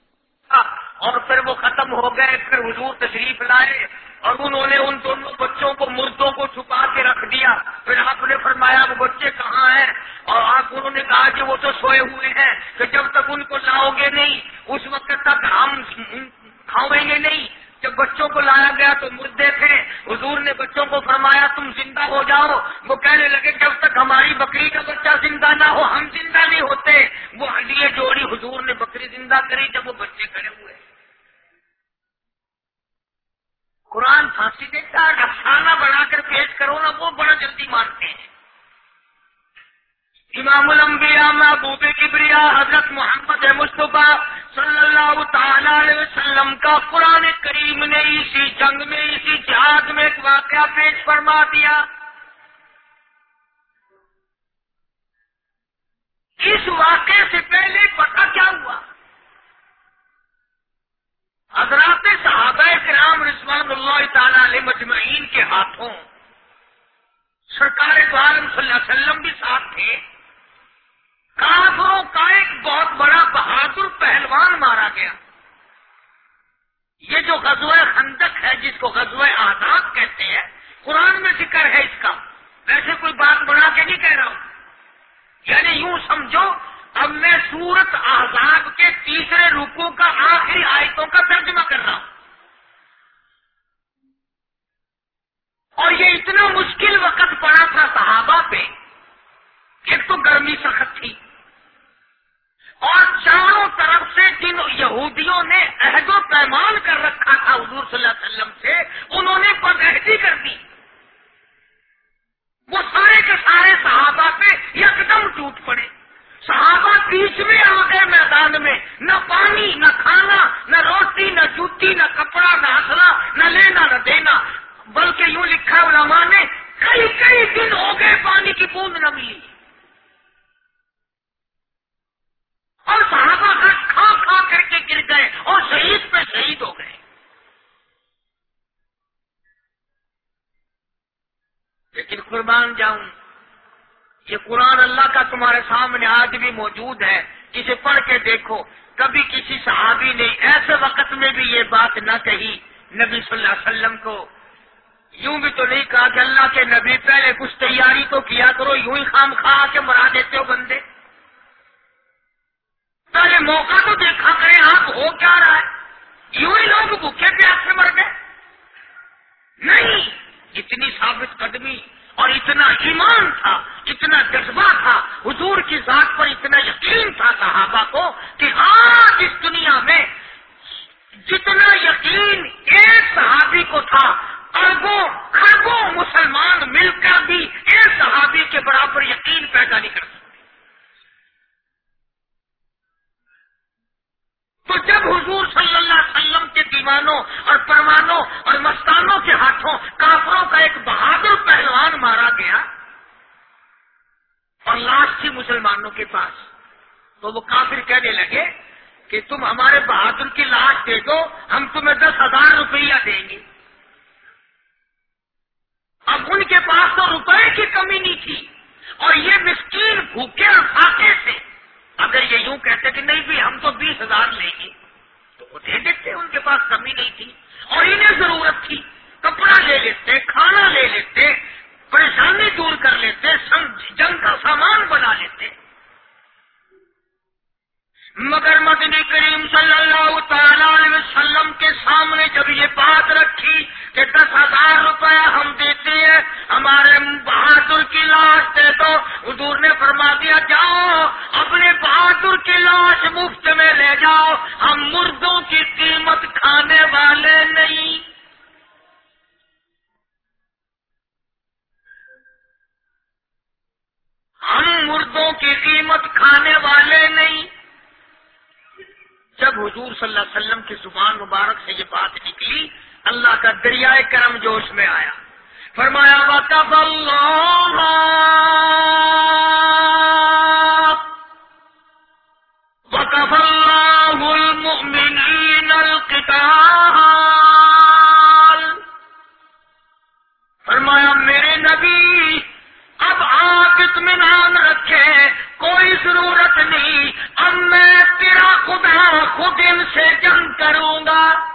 اور پھر وہ ختم ہو گئے، پھر حضور تشریف لائے۔ اور انہوں نے ان دونوں بچوں کو مردوں کو چھپا کے رکھ دیا۔ پھر آپ نے فرمایا، وہ بچے کہاں ہیں؟ اور آپ انہوں نے کہا کہ وہ تو سوئے ہوئے ہیں کہ جب تک ان کو لاؤ گے نہیں، اس وقت تک ہم کھاؤیں گے نہیں۔ جب بچوں کو لایا گیا تو مردے تھے۔ حضور نے بچوں کو فرمایا، تم زندہ ہو جاؤ۔ وہ کہنے لگے، جب تک ہماری بکری کا بچہ زندہ نہ ہو، ہم زندہ نہیں ہوتے۔ وہ لیے جوڑی حضور نے بکری زندہ کری جب وہ بچے کھڑے ہوئے۔ قرآن پھانسی دیتا ہے افسانہ بنا کر پیش کرو نا، وہ بڑا جلدی مانتے ہیں۔ امام الانبیاء، محبوب کبریا، حضرت محمد مصطفیٰ صلی اللہ تعالی علیہ وسلم کا قرآن کریم نے اسی جنگ میں، اسی جہاد میں ایک واقعہ پیش فرما دیا۔ اس واقعے سے پہلے پتہ کیا ہوا؟ حضرات صحابہ کرام رضوان اللہ تعالی علیہ مجمعین کے ہاتھوں سرکار عالم صلی اللہ علیہ وسلم بھی ساتھ تھے، کافروں کا ایک بہت بڑا بہادر پہلوان مارا گیا۔ یہ جو غزوہ خندق ہے، جس کو غزوہ آزاد کہتے ہیں، قرآن میں ذکر ہے اس کا۔ ویسے کوئی بات بنا کے نہیں کہہ رہا ہوں۔ یعنی یوں سمجھو اب میں سورت آزاد کے تیسرے روکوں کا آخری آیتوں کا ترجمہ کر رہا ہوں۔ اور یہ اتنا مشکل وقت پڑا تھا صحابہ پہ ایک تو گرمی سخت تھی۔ اور چاروں طرف سے جن یہودیوں نے عہد و پیمان کر رکھا تھا حضور صلی اللہ علیہ وسلم سے، انہوں نے بدہدی کر دی۔ وہ سارے کے سارے صحابہ پہ یکدم ٹوٹ پڑے۔ صحابہ بیچ میں آ گئے میدان میں نہ پانی، نہ کھانا، نہ روٹی، نہ جوتی، نہ کپڑا، نہ ہنسنا نہ لینا، نہ دینا، بلکہ یوں لکھا علماء نے، کئی کئی دن ہو گئے پانی کی بوند نہ ملی۔ اور صحابہ گھر کھا کھا کر کے گر گئے اور شہید پہ شہید ہو گئے۔ لیکن قربان جاؤں یہ قرآن اللہ کا تمہارے سامنے آج بھی موجود ہے، اسے پڑھ کے دیکھو۔ کبھی کسی صحابی نے ایسے وقت میں بھی یہ بات نہ کہی نبی صلی اللہ علیہ وسلم کو۔ یوں بھی تو نہیں کہا کہ اللہ کے نبی پہلے کچھ تیاری تو کیا کرو، یوں ہی خام خواہ کے مرا دیتے ہو بندے۔ پہلے موقع تو دیکھا کرے آپ، ہو کیا رہا ہے؟ یوں ہی لوگ بھوکے پیاس سے مر گئے۔ نہیں، اتنی ثابت قدمی اور اتنا ایمان تھا، اتنا جذبہ تھا، حضور کی ذات پر اتنا یقین تھا صحابہ کو کہ آج اس دنیا میں جتنا یقین ایک صحابی کو تھا، اربوں خربوں مسلمان مل کر بھی ایک صحابی کے برابر یقین پیدا نہیں کر سکتے تو جب حضور صلی اللہ علیہ وسلم کے دیوانوں اور پروانوں اور مستانوں کے ہاتھوں کافروں کا ایک بہادر پہلوان مارا گیا اور لاش تھی مسلمانوں کے پاس، تو وہ کافر کہنے لگے کہ تم ہمارے بہادر کی لاش دے دو، ہم تمہیں دس ہزار روپیہ دیں گے۔ اب ان کے پاس تو روپئے کی کمی نہیں تھی اور یہ مسکین بھوکے اور فاقے سے اگر یہ یوں کہتے کہ نہیں بھی ہم تو بیس ہزار لیں گے تو وہ دے دیتے، ان کے پاس کمی نہیں تھی اور انہیں ضرورت تھی۔ کپڑا لے لیتے، کھانا لے لیتے، پریشانی دور کر لیتے جنگ کا سامان بنا لیتے۔ مگر مدنی کریم صلی اللہ تعالی علیہ وسلم کے سامنے جب یہ بات رکھی کہ دس ہزار روپے ہم دیتے ہیں، ہمارے بہادر کی لاش دے دو۔ حضور نے فرما دیا، جاؤ، اپنے بہادر کی لاش مفت میں لے جاؤ۔ ہم مردوں کی قیمت کھانے والے نہیں۔ ہم مردوں کی قیمت کھانے والے نہیں۔ جب حضور صلی اللہ علیہ وسلم کی زبان مبارک سے یہ بات نکلی، اللہ کا دریائے کرم جوش میں آیا۔ فرمایا، وقف اللہ وكفى الله المؤمنين القتال۔ فرمایا، میرے نبی، اب آپ اطمینان رکھے۔ کوئی ضرورت نہیں اب میں تیرا خدا خود ان سے جنگ کروں گا۔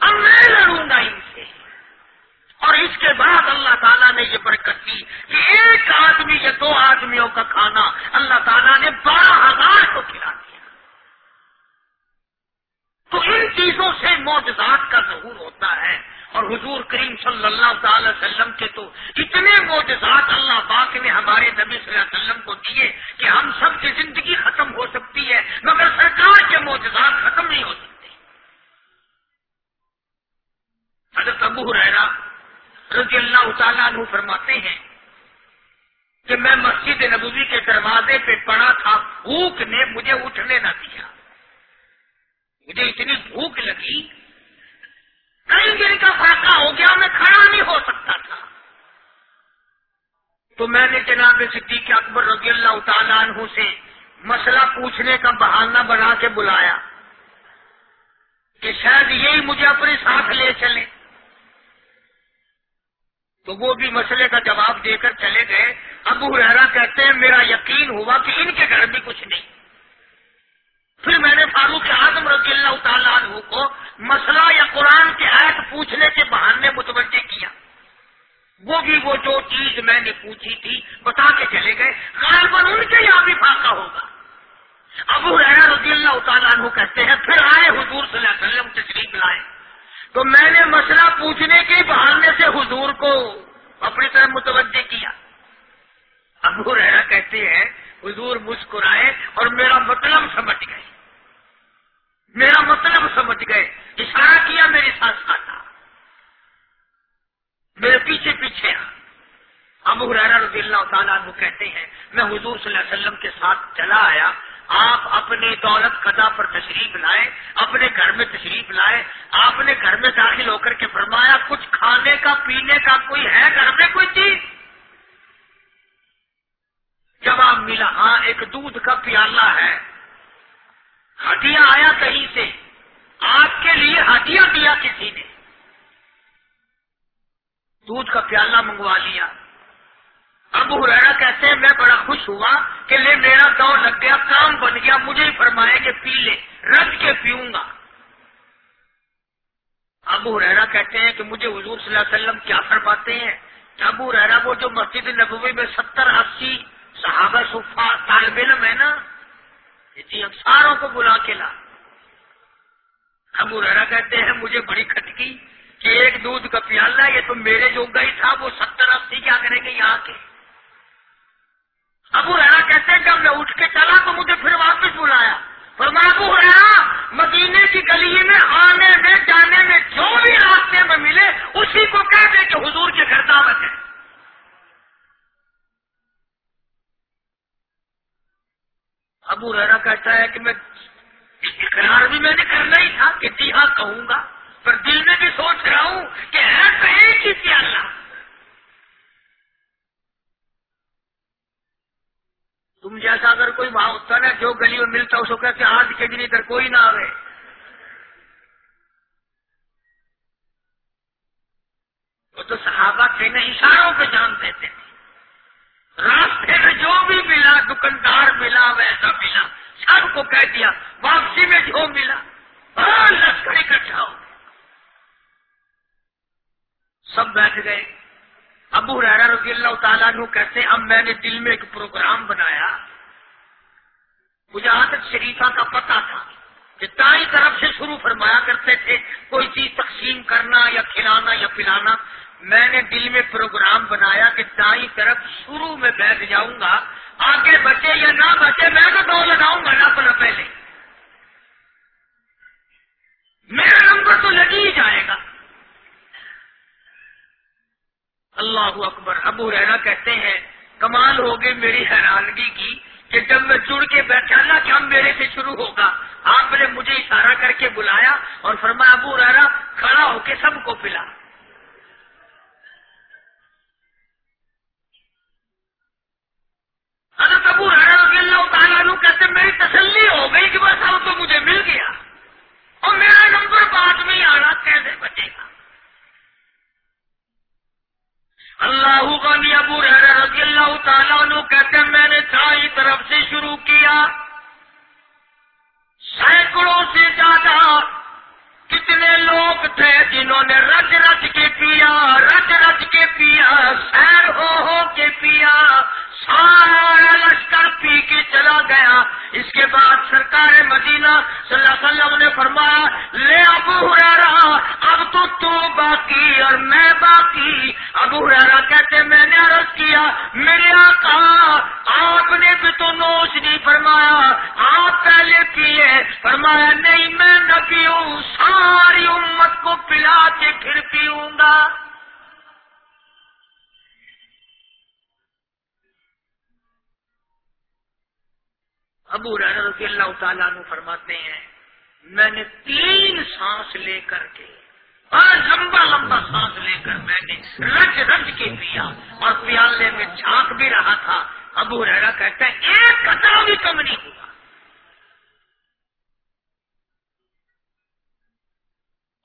اب میں لڑوں گا ان سے۔ اور اس کے بعد اللہ تعالیٰ نے یہ برکت دی کہ ایک آدمی یا دو آدمیوں کا کھانا اللہ تعالیٰ نے بارہ ہزار کو کھلا دیا۔ تو ان چیزوں سے موجزات کا ظہور ہوتا ہے۔ اور حضور کریم صلی اللہ تعالی وسلم کے تو اتنے موجزات اللہ پاک نے ہمارے نبی صلی اللہ علیہ وسلم کو دیے کہ ہم سب کی زندگی ختم ہو سکتی ہے، مگر سرکار کے موجزات ختم نہیں ہو سکتے۔ حضرت ابو رحرا رضی اللہ تعالیٰ عنہ فرماتے ہیں کہ میں مسجد نبوی کے دروازے پہ پڑا تھا، بھوک نے مجھے اٹھنے نہ دیا۔ مجھے اتنی بھوک لگی کئی دن کا فاقہ ہو گیا، میں کھڑا نہیں ہو سکتا تھا۔ تو میں نے جناب صدیق اکبر رضی اللہ تعالیٰ عنہ سے مسئلہ پوچھنے کا بہانہ بنا کے بلایا کہ شاید یہی مجھے اپنے ساتھ لے چلے۔ تو وہ بھی مسئلے کا جواب دے کر چلے گئے۔ ابو رحرا کہتے ہیں، میرا یقین ہوا کہ ان کے گھر بھی کچھ نہیں۔ پھر میں نے فاروق اعظم رضی اللہ تعالیٰ عنہ کو مسئلہ یا قرآن کے آیت پوچھنے کے بہانے متوجہ کیا۔ وہ بھی وہ جو چیز میں نے پوچھی تھی، بتا کے چلے گئے۔ غالباً ان کے یہاں بھی فاقہ ہوگا۔ ابو رحرا رضی اللہ تعالیٰ عنہ کہتے ہیں، پھر آئے حضور صلی اللہ علیہ وسلم تشریف لائے۔ تو میں نے مسئلہ پوچھنے کے بہانے سے حضور کو اپنی طرف متوجہ کیا۔ ابو رحرا کہتے ہیں حضور مسکرائے اور میرا مطلب سمجھ گئے۔ میرا مطلب سمجھ گئے۔ اشارہ کیا میرے ساتھ ساتھ میرے پیچھے پیچھے۔ ابو رحرا رضی اللہ تعالیٰ عنہ کہتے ہیں، میں حضور صلی اللہ علیہ وسلم کے ساتھ چلا آیا۔ آپ اپنی دولت قدا پر تشریف لائے، اپنے گھر میں تشریف لائے، آپ نے گھر میں داخل ہو کر کے فرمایا، کچھ کھانے کا، پینے کا کوئی ہے، گھر میں کوئی چیز؟ جواب ملا ہاں ایک دودھ کا پیالہ ہے۔ ہٹیا آیا کہیں سے؟ آپ کے لیے ہٹیا دیا کسی نے۔ دودھ کا پیالہ منگوا لیا۔ ابو ریرا کہتے ہیں، میں بڑا خوش ہوا کہ لے، میرا دور لگ گیا، کام بن گیا، مجھے ہی فرمائے کہ پی لے رج کے پیوں گا۔ ابو ریرا کہتے ہیں کہ مجھے حضور صلی اللہ علیہ وسلم کیا فرماتے ہیں؟ ابو ریرا وہ جو مسجد نبوی میں ستر، اسی صحابہ صفا طالب علم ہے نا جی ہم ساروں کو بلا کے لا۔ ابو ریرا کہتے ہیں، مجھے بڑی کھٹکی کہ ایک دودھ کا پیالہ، یہ تو میرے جو گئی تھا، وہ ستر اسی کیا کریں گے یہاں کے؟ ابو رحا کہتے ہیں، جب میں اٹھ کے چلا تو مجھے پھر واپس بلایا۔ فرما ابو رحا مدینے کی گلی میں، آنے میں، جانے میں، جو بھی راستے میں ملے، اسی کو کہہ دے کہ حضور کے گھر دعوت ہے۔ ابو رحا کہتا ہے کہ میں اقرار بھی میں نے کرنا ہی تھا کہ جی ہاں کہوں گا، پر دل میں بھی سوچ رہا ہوں کہ ہے کہیں کسی اللہ۔ تم جیسا اگر کوئی وہاں ہوتا نا، جو گلی میں ملتا اس کو کہتے آج کے دن ادھر کوئی نہ آئے وہ تو صحابہ تھے نا اشاروں پہ جان دیتے تھے راستے میں جو بھی ملا، دکاندار ملا، ویسا ملا، سب کو کہہ دیا، واپسی میں جو ملا لشکر اکٹھا ہو سب بیٹھ گئے۔ ابو ریرا رضی اللہ تعالیٰ عنہ کہتے، اب میں نے دل میں ایک پروگرام بنایا۔ مجھے عادت شریفہ کا پتہ تھا کہ دائیں طرف سے شروع فرمایا کرتے تھے، کوئی چیز تقسیم کرنا یا کھلانا یا پلانا۔ میں نے دل میں پروگرام بنایا کہ دائیں طرف شروع میں بیٹھ جاؤں گا، آگے بچے یا نہ بچے، میں تو دو لگاؤں گا، نہ اپنا پہلے۔ میرا نمبر تو لگ ہی جائے گا۔ اللہ اکبر، ابو رحنا کہتے ہیں، کمال ہو گئی میری حیرانگی کی کہ جب میں جڑ کے بیٹھا نا کہ ہم میرے سے شروع ہوگا۔ آپ نے مجھے اشارہ کر کے بلایا اور فرمایا، ابو رحرا کھڑا ہو کے سب کو پلا۔ ابو رضی اللہ تعالیٰ نو کہتے میری تسلی ہو گئی کہ بس اب تو مجھے مل گیا۔ اور میرا نمبر بعد میں آنا کیسے بچے گا اللہ غنی ابو رضی اللہ تعالیٰ نو کہتے میں نے چاہی طرف سے شروع کیا۔ سینکڑوں سے زیادہ کتنے لوگ تھے جنہوں نے رج رج کے پیا، رج رج کے پیا، سیر ہو ہو کے پیا سارا لشکر پی کے چلا گیا۔ اس کے بعد سرکار مدینہ صلی اللہ علیہ وسلم نے فرمایا، لے ابو ہرارا اب تو تو باقی اور میں باقی۔ ابو ہرارا کہتے، میں نے عرض کیا، میرے آقا، آپ نے بھی تو نوش نہیں فرمایا۔ آپ پہلے پیے۔ فرمایا، نہیں، میں نہ پیوں ساری امت کو پلا کے پھر پیوں گا۔ ابو رضی اللہ تعالیٰ نو فرماتے ہیں، میں نے تین سانس لے کر کے اور لمبا لمبا سانس لے کر میں نے رج رج کے پیا اور پیالے میں جھانک بھی رہا تھا۔ ابو رحرا کہتا ہے، ایک قطرہ بھی کم نہیں ہوا۔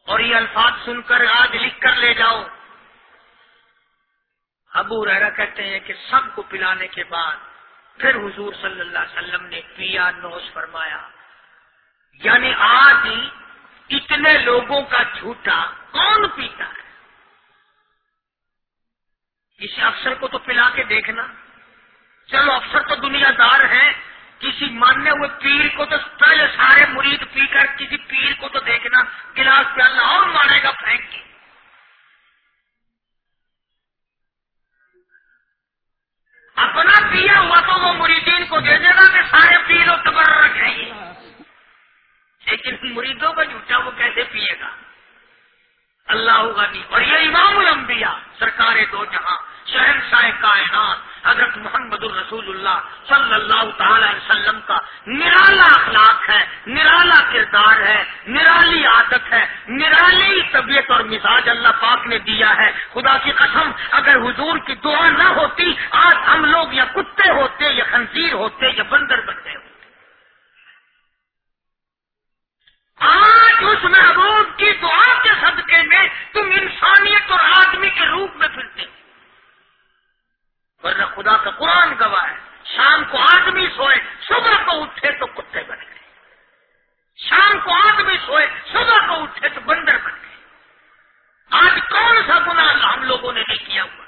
اور یہ الفاظ سن کر آج لکھ کر لے جاؤ۔ ابو رحرا کہتے ہیں کہ سب کو پلانے کے بعد پھر حضور صلی اللہ علیہ وسلم نے پیا نوش فرمایا یعنی آج اتنے لوگوں کا جھوٹا کون پیتا ہے؟ کسی افسر کو تو پلا کے دیکھنا۔ چلو افسر تو دنیا دار ہیں، کسی ماننے ہوئے پیر کو تو پہلے سارے مرید پی کر، کسی پیر کو تو دیکھنا، گلاس پیالنا اور مارے گا پھینک کے۔ اپنا پیا ہوا تو وہ مریدین کو دے دے گا کہ سارے پی لو تبر رکھیں لیکن مریدوں کا جھوٹا وہ کیسے پیے گا؟ اللہ ہوگا نہیں۔ اور یہ امام الانبیاء، سرکار دو جہاں شہر شاہ کائنات حضرت محمد الرسول اللہ صلی اللہ تعالی وسلم کا نرالا اخلاق ہے، نرالا کردار ہے، نرالی عادت ہے، نرالی طبیعت اور مزاج اللہ پاک نے دیا ہے۔ خدا کی قسم، اگر حضور کی دعا نہ ہوتی، آج ہم لوگ یا کتے ہوتے، یا خنزیر ہوتے، یا بندر بنتے ہوتے۔ آج اس محبوب کی دعا کے صدقے میں تم انسانیت اور آدمی کے روپ میں پھرتے۔ ہو ورنہ خدا کا قرآن گواہ ہے۔ شام کو آدمی سوئے، صبح کو اٹھے تو کتے بن گئے۔ شام کو آدمی سوئے، صبح کو اٹھے تو بندر بن گئے۔ آج کون سا گنا ہم لوگوں نے نہیں کیا ہوا؟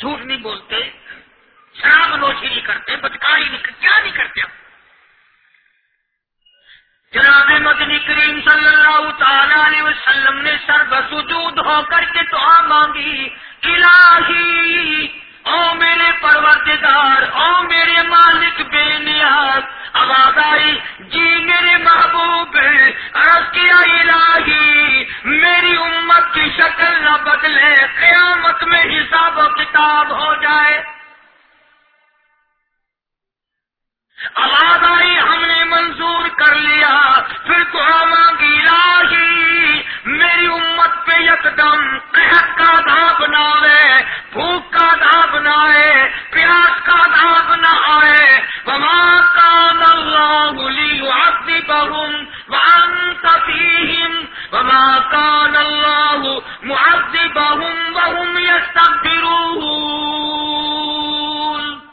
جھوٹ نہیں بولتے، شراب نوشی نہیں کرتے، بدکاری نہیں کرتے، کیا نہیں کرتے ہم؟ جناب مدنی کریم صلی اللہ تعالی علیہ وسلم نے سر بسجود ہو کر کے دعا مانگی، الہی او میرے پروردگار، او میرے مالک بے نیاز، آواز آئی جی میرے محبوب، عرض کیا الہی، میری امت کی شکل نہ بدلے، قیامت میں حساب و کتاب ہو جائے۔ آواز آئی، ہم نے منظور کر لیا، پھر تو مانگی، الہی۔ میری امت پہ یکدم قحط کا دھاپ نہ آئے، بھوک کا دھاپ نہ آئے، پیاس کا دھاپ نہ آئے۔ وما کان اللہ لیعذبہم وانت فیہم وما کان اللہ معذبہم وهم یستغفرون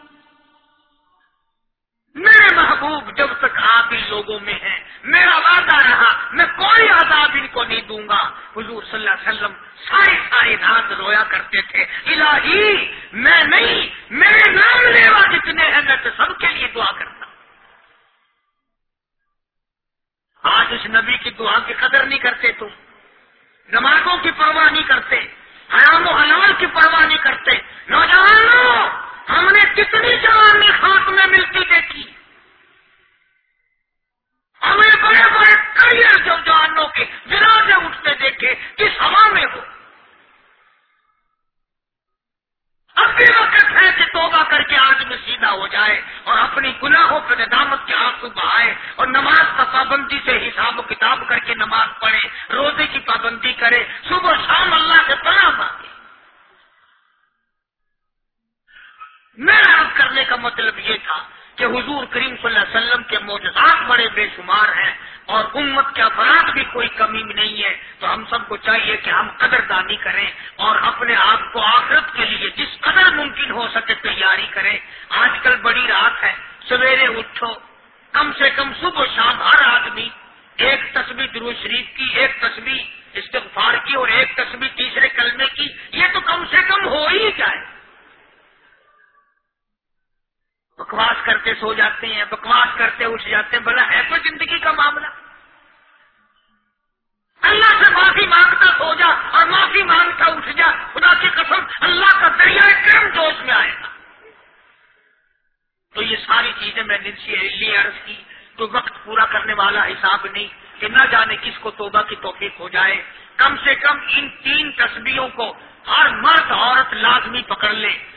میرے محبوب جب تک آپ ان لوگوں میں ہیں، میرا وعدہ رہا، میں کوئی عذاب ان کو نہیں دوں گا۔ حضور صلی اللہ علیہ وسلم سارے سارے رات رویا کرتے تھے، الہی، میں نہیں، میرے نام لیوا جتنے ہیں، میں تو سب کے لیے دعا کرتا ہوں۔ آج اس نبی کی دعا کی قدر نہیں کرتے تم، نمازوں کی پرواہ نہیں کرتے، حرام و حلال کی پرواہ نہیں کرتے۔ نوجوانوں ہم نے کتنی جوانی خاک میں ملتی دیکھی۔ ہمیں بڑے بڑے کریئر جوانوں کے جنازے اٹھتے دیکھے، کس ہوا میں ہو؟ اب بھی وقت ہے کہ توبہ کر کے آدمی سیدھا ہو جائے اور اپنی گناہوں پہ ندامت کے آنسو بہائے اور نماز کا پابندی سے حساب و کتاب کر کے نماز پڑھے، روزے کی پابندی کرے، صبح شام اللہ سے پناہ مانگے۔ میرا عرض کرنے کا مطلب یہ تھا کہ حضور کریم صلی اللہ علیہ وسلم کے موجودات بڑے بے شمار ہیں اور امت کے افراد بھی کوئی کمی نہیں ہے۔ تو ہم سب کو چاہیے کہ ہم قدردانی کریں اور اپنے آپ کو آخرت کے لیے جس قدر ممکن ہو سکے تیاری کریں۔ آج کل بڑی رات ہے، سویرے اٹھو۔ کم سے کم صبح شام ہر آدمی ایک تصویر درو شریف کی، ایک تصویر استغفار کی اور ایک تصویر تیسرے کلمے کی، یہ تو کم سے کم ہو ہی جائے۔ بکواس کرتے سو جاتے ہیں، بکواس کرتے اٹھ جاتے ہیں بلا ہے کوئی زندگی کا معاملہ؟ اللہ سے معافی مانگتا سو جا اور معافی مانگتا اٹھ جا۔ خدا کی قسم، اللہ کا دریا کرم جوش میں آئے گا۔ تو یہ ساری چیزیں میں نے لیے عرض کی، تو وقت پورا کرنے والا حساب نہیں کہ نہ جانے کس کو توبہ کی توفیق ہو جائے۔ کم سے کم ان تین تصویروں کو ہر مرد عورت لازمی پکڑ لے۔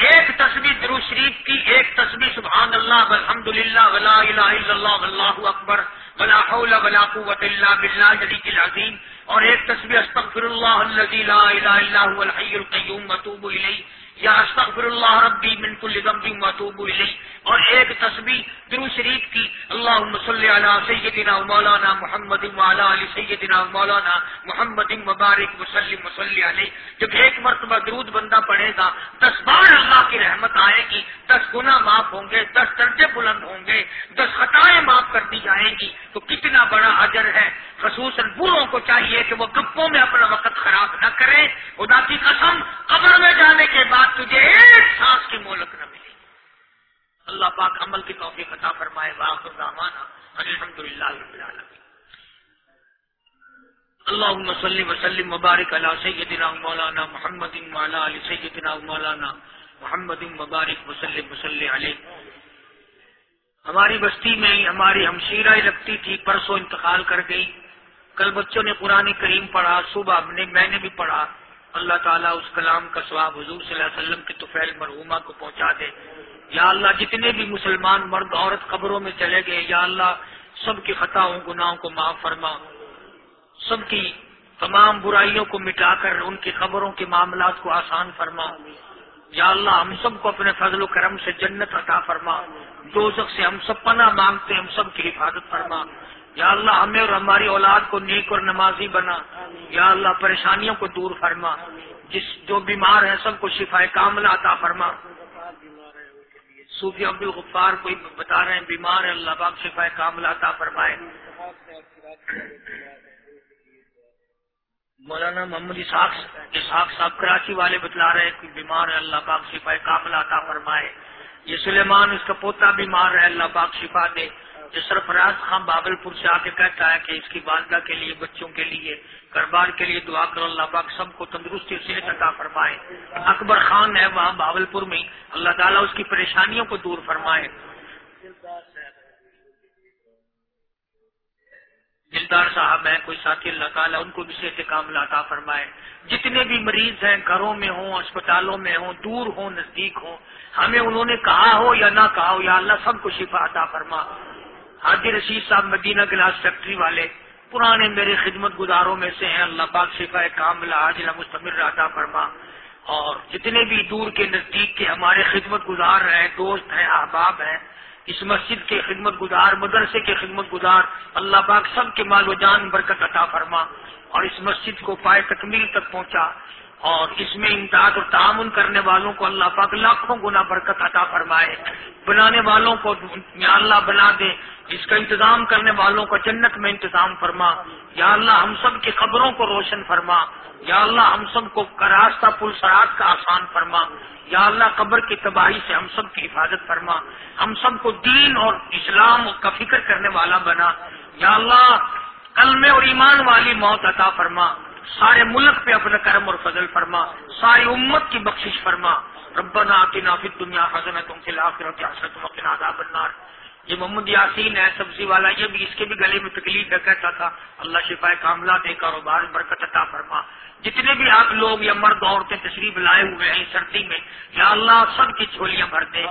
ایک تسبیح درو شریف کی، ایک تسبیح سبحان اللہ الحمد للہ ولا الہ الا اللہ، واللہ اکبر، ولا حول ولا قوت الا باللہ جلیل العظیم، اور ایک تسبیح استغفر اللہ الذي لا الہ الا هو الحی القیوم وتوب الیہ۔ یا استغفر اللہ ربی من کل ذنب واتوب الیہ۔ اور ایک تسبیح درو شریف کی۔ اللہ صلی علی سیدنا مولانا محمد وعلی علی سیدنا مولانا محمد مبارک وسلم وصلی علیہ۔ جب ایک مرتبہ درود بندہ پڑھے گا، دس بار اللہ کی رحمت آئے گی، دس گنا معاف ہوں گے، دس درجے بلند ہوں گے، دس خطائیں معاف کر دی جائیں گی۔ تو کتنا بڑا اجر ہے۔ خصوصاً بوڑھوں کو چاہیے کہ وہ گپوں میں اپنا وقت خراب نہ کریں۔ خدا کی قسم، قبر میں جانے کے بعد تجھے ایک سانس کی مولک نہ ملے اللہ پاک عمل کی توفیق عطا فرمائے باپ الرحمانہ الحمد للہ اللہ صلی وسلم مبارک علی سیدنا مولانا محمد علی سیدنا مولانا محمد مبارک وسلم وسلم علیہ۔ ہماری بستی میں ہماری ہمشیرہ لگتی تھی، پرسوں انتقال کر گئی۔ کل بچوں نے قرآن کریم پڑھا، صبح نے، میں نے بھی پڑھا۔ اللہ تعالیٰ اس کلام کا سواب حضور صلی اللہ علیہ وسلم کے توفیل مرحوما کو پہنچا دے۔ یا اللہ، جتنے بھی مسلمان مرد، عورت قبروں میں چلے گئے، یا اللہ، سب کی خطاؤں گناہوں کو معاف فرما۔ سب کی تمام برائیوں کو مٹا کر ان کی خبروں کے معاملات کو آسان فرما۔ یا اللہ، ہم سب کو اپنے فضل و کرم سے جنت عطا فرما۔ دو سے ہم سب پناہ مانگتے، ہم سب کی حفاظت فرما۔ یا اللہ ہمیں اور ہماری اولاد کو نیک اور نمازی بنا۔ یا اللہ پریشانیوں کو دور فرما۔ جس جو بیمار ہیں سب کو شفا کاملہ عطا فرما۔ صوفی عبد الغفار کوئی بتا رہے ہیں بیمار ہے اللہ پاک شفا کاملہ عطا فرمائے۔ مولانا محمد اسحاق اسحاق صاحب کراچی والے بتلا رہے ہیں کوئی بیمار ہے اللہ پاک شفا کاملہ عطا فرمائے۔ یہ سلیمان اس کا پوتا بیمار ہے اللہ پاک شفا دے۔ جو سرفراز خان بابل پور سے آ کے کہتا ہے کہ اس کی والدہ کے لیے، بچوں کے لیے کربار کے لیے دعا کرو، اللہ پاک سب کو تندرستی سے عطا فرمائے۔ اکبر خان ہے وہاں بابل پور میں۔ اللہ تعالیٰ اس کی پریشانیوں کو دور فرمائے۔ دلدار صاحب ہیں، کوئی ساتھی اللہ تعالیٰ ان کو بھی صحت کام لاتا فرمائے۔ جتنے بھی مریض ہیں، گھروں میں ہوں اسپتالوں میں ہوں، دور ہوں، نزدیک ہوں، ہمیں انہوں نے کہا ہو یا نہ کہا ہو، یا اللہ سب کو شفا عطا فرما۔ حاجی رشید صاحب مدینہ گلاس فیکٹری والے، پرانے میرے خدمت گزاروں میں سے ہیں۔ اللہ پاک شفا کاملہ عاجلہ مستمر رہتا فرما۔ اور جتنے بھی دور کے نزدیک کے ہمارے خدمت گزار ہیں، دوست ہیں، احباب ہیں، اس مسجد کے خدمت گزار، مدرسے کے خدمت گزار، اللہ پاک سب کے مال و جان برکت عطا فرما۔ اور اس مسجد کو پائے تکمیل تک پہنچا۔ اور اس میں امداد اور تعاون کرنے والوں کو اللہ پاک لاکھوں گنا برکت عطا فرمائے۔ بنانے والوں کو یا اللہ بنا دے۔ اس کا انتظام کرنے والوں کو جنت میں انتظام فرما۔ یا اللہ ہم سب کی خبروں کو روشن فرما۔ یا اللہ ہم سب کو راستہ پل سرات کا آسان فرما۔ یا اللہ قبر کی تباہی سے ہم سب کی حفاظت فرما۔ ہم سب کو دین اور اسلام کا فکر کرنے والا بنا۔ یا اللہ کلمے اور ایمان والی موت عطا فرما۔ سارے ملک پہ اپنا کرم اور فضل فرما، ساری امت کی بخشش فرما۔ ربنا آتنا فی الدنیا حسنت فی الاخرۃ حسنت وقنا عذاب النار۔ یہ محمد یاسین ہے، سبزی والا، یہ بھی اس کے بھی گلے میں تکلیف ہے، کہتا تھا، اللہ شفا کاملہ دے، کاروبار برکت عطا فرما۔ جتنے بھی آپ لوگ یا مرد عورتیں تشریف لائے ہوئے ہیں سردی میں، یا اللہ سب کی چھولیاں بھر دے،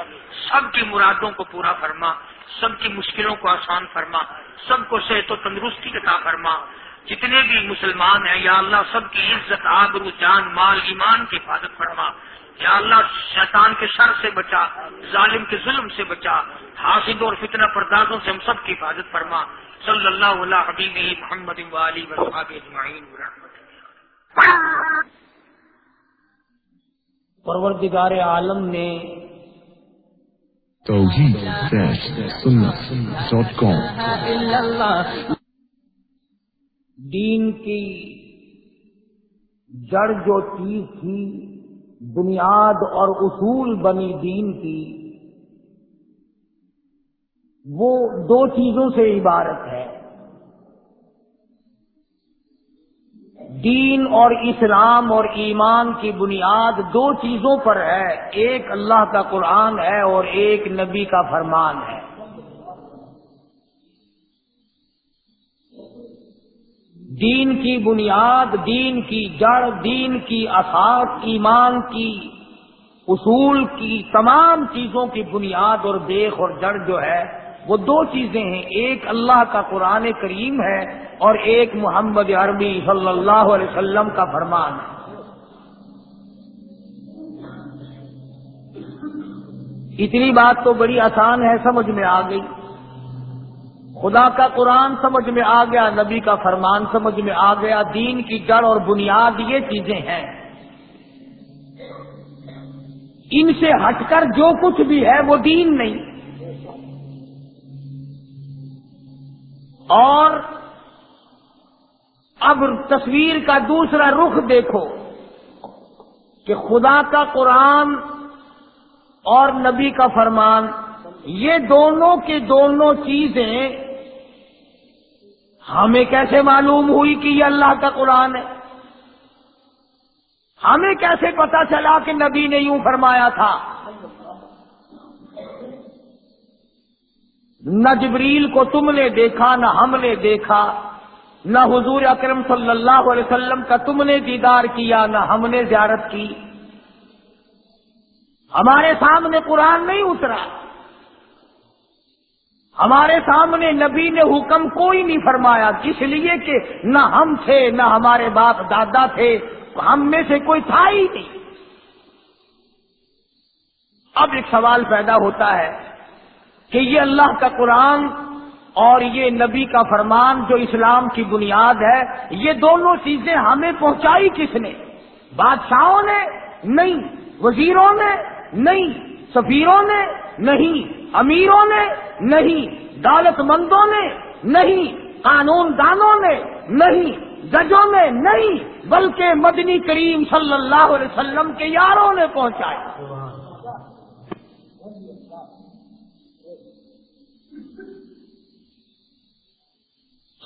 سب کی مرادوں کو پورا فرما، سب کی مشکلوں کو آسان فرما، سب کو صحت و تندرستی عطا فرما۔ جتنے بھی مسلمان ہیں، یا اللہ سب کی عزت، آبرو، جان، مال، ایمان کی حفاظت فرما۔
یا اللہ شیطان کے شر سے بچا، ظالم کے ظلم سے بچا حاصد اور فتنہ پردازوں سے ہم سب کی حفاظت فرما۔ صلی اللہ علیہ حبیب محمد علی وصحاب اجمعین۔
پروردگار عالم نے دین کی جڑ جو چیز تھی، بنیاد اور اصول بنی دین کی، وہ دو چیزوں سے عبارت ہے۔ دین اور اسلام اور ایمان کی بنیاد دو چیزوں پر ہے۔ ایک اللہ کا قرآن ہے اور ایک نبی کا فرمان ہے۔ دین کی بنیاد، دین کی جڑ، دین کی اساس، ایمان کی اصول کی تمام چیزوں کی بنیاد اور دیکھ اور جڑ جو ہے، وہ دو چیزیں ہیں۔ ایک اللہ کا قرآن کریم ہے اور ایک محمد عربی صلی اللہ علیہ وسلم کا فرمان ہے۔ اتنی بات تو بڑی آسان ہے، سمجھ میں آ گئی۔ خدا کا قرآن سمجھ میں آ گیا، نبی کا فرمان سمجھ میں آ گیا، دین کی جڑ اور بنیاد یہ چیزیں ہیں۔ ان سے ہٹ کر جو کچھ بھی ہے وہ دین نہیں۔ اور اب تصویر کا دوسرا رخ دیکھو کہ خدا کا قرآن اور نبی کا فرمان، یہ دونوں کی دونوں چیزیں ہمیں کیسے معلوم ہوئی کہ یہ اللہ کا قرآن ہے؟ ہمیں کیسے پتا چلا کہ نبی نے یوں فرمایا تھا؟ نہ جبریل کو تم نے دیکھا، نہ ہم نے دیکھا، نہ حضور اکرم صلی اللہ علیہ وسلم کا تم نے دیدار کیا، نہ ہم نے زیارت کی۔ ہمارے سامنے قرآن نہیں اترا۔ ہمارے سامنے نبی نے حکم کوئی نہیں فرمایا اس لیے کہ نہ ہم تھے، نہ ہمارے باپ دادا تھے، ہم میں سے کوئی تھا ہی نہیں۔ اب ایک سوال پیدا ہوتا ہے کہ یہ اللہ کا قرآن اور یہ نبی کا فرمان جو اسلام کی بنیاد ہے، یہ دونوں چیزیں ہمیں پہنچائی کس نے؟ بادشاہوں نے؟ نہیں۔ وزیروں نے؟ نہیں۔ سفیروں نے؟ نہیں۔ امیروں نے، نہیں دولت مندوں نے، نہیں قانون دانوں نے، نہیں ججوں نے، نہیں بلکہ مدنی کریم صلی اللہ علیہ وسلم کے یاروں نے پہنچائے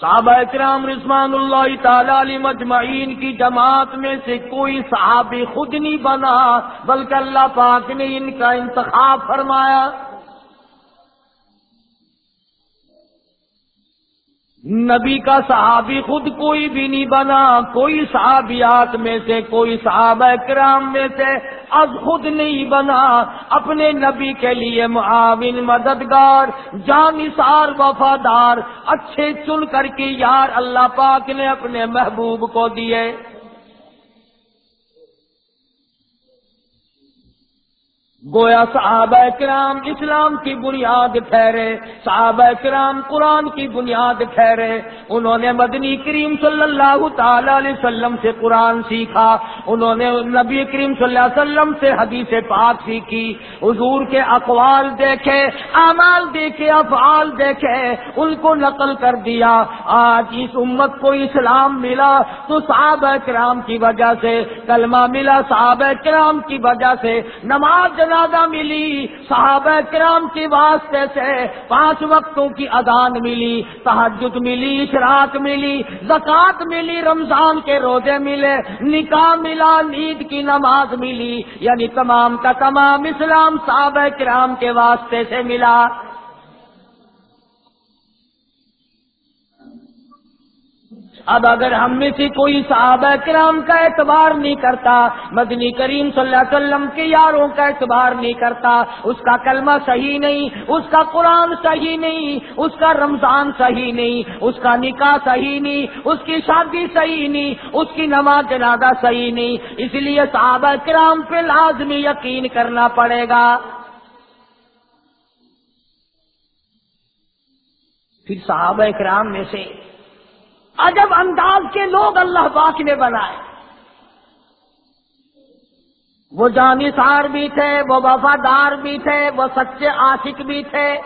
صحابہ اکرام رضوان اللہ تعالی علی مجمعین کی جماعت میں سے کوئی صحابی خود نہیں بنا، بلکہ اللہ پاک نے ان کا انتخاب فرمایا۔ نبی کا صحابی خود کوئی بھی نہیں بنا، کوئی صحابیات میں سے، کوئی صحابہ کرام میں سے اب خود نہیں بنا۔ اپنے نبی کے لیے معاون مددگار جانسار وفادار، اچھے چن کر کے یار اللہ پاک نے اپنے محبوب کو دیے۔ گویا صحابہ کرام اسلام کی بنیاد ٹھہرے، صحابہ کرام قرآن کی بنیاد ٹھہرے، انہوں نے مدنی کریم صلی اللہ تعالی علیہ وسلم سے قرآن سیکھا، انہوں نے نبی کریم صلی اللہ علیہ وسلم سے حدیث پاک سیکھی۔ حضور کے اقوال دیکھے، اعمال دیکھے، افعال دیکھے، ان کو نقل کر دیا۔ آج اس امت کو اسلام ملا تو صحابہ کرام کی وجہ سے، کلمہ ملا صحابہ کرام کی وجہ سے، نماز زیادہ ملی۔ صحابہ کرام کے واسطے سے پانچ وقتوں کی اذان ملی تحجد ملی، اشراق ملی زکات ملی، رمضان کے روزے ملے، نکاح ملا نیند کی نماز ملی یعنی تمام کا تمام اسلام صحابہ کرام کے واسطے سے ملا۔ اب اگر ہم میں سے کوئی صحابہ کرام کا اعتبار نہیں کرتا، مدنی کریم صلی اللہ علیہ وسلم کے یاروں کا اعتبار نہیں کرتا، اس کا کلمہ صحیح نہیں، اس کا قرآن صحیح نہیں، اس کا رمضان صحیح نہیں، اس کا نکاح صحیح نہیں، اس کی شادی صحیح نہیں، اس کی نماز جنازہ صحیح نہیں، اس لیے صحابہ کرام پہ لازمی یقین کرنا پڑے گا۔ پھر صحابہ کرام میں سے عجب انداز کے لوگ اللہ پاک نے بنائے۔ وہ جانسار بھی تھے، وہ وفادار بھی تھے، وہ سچے عاشق بھی تھے۔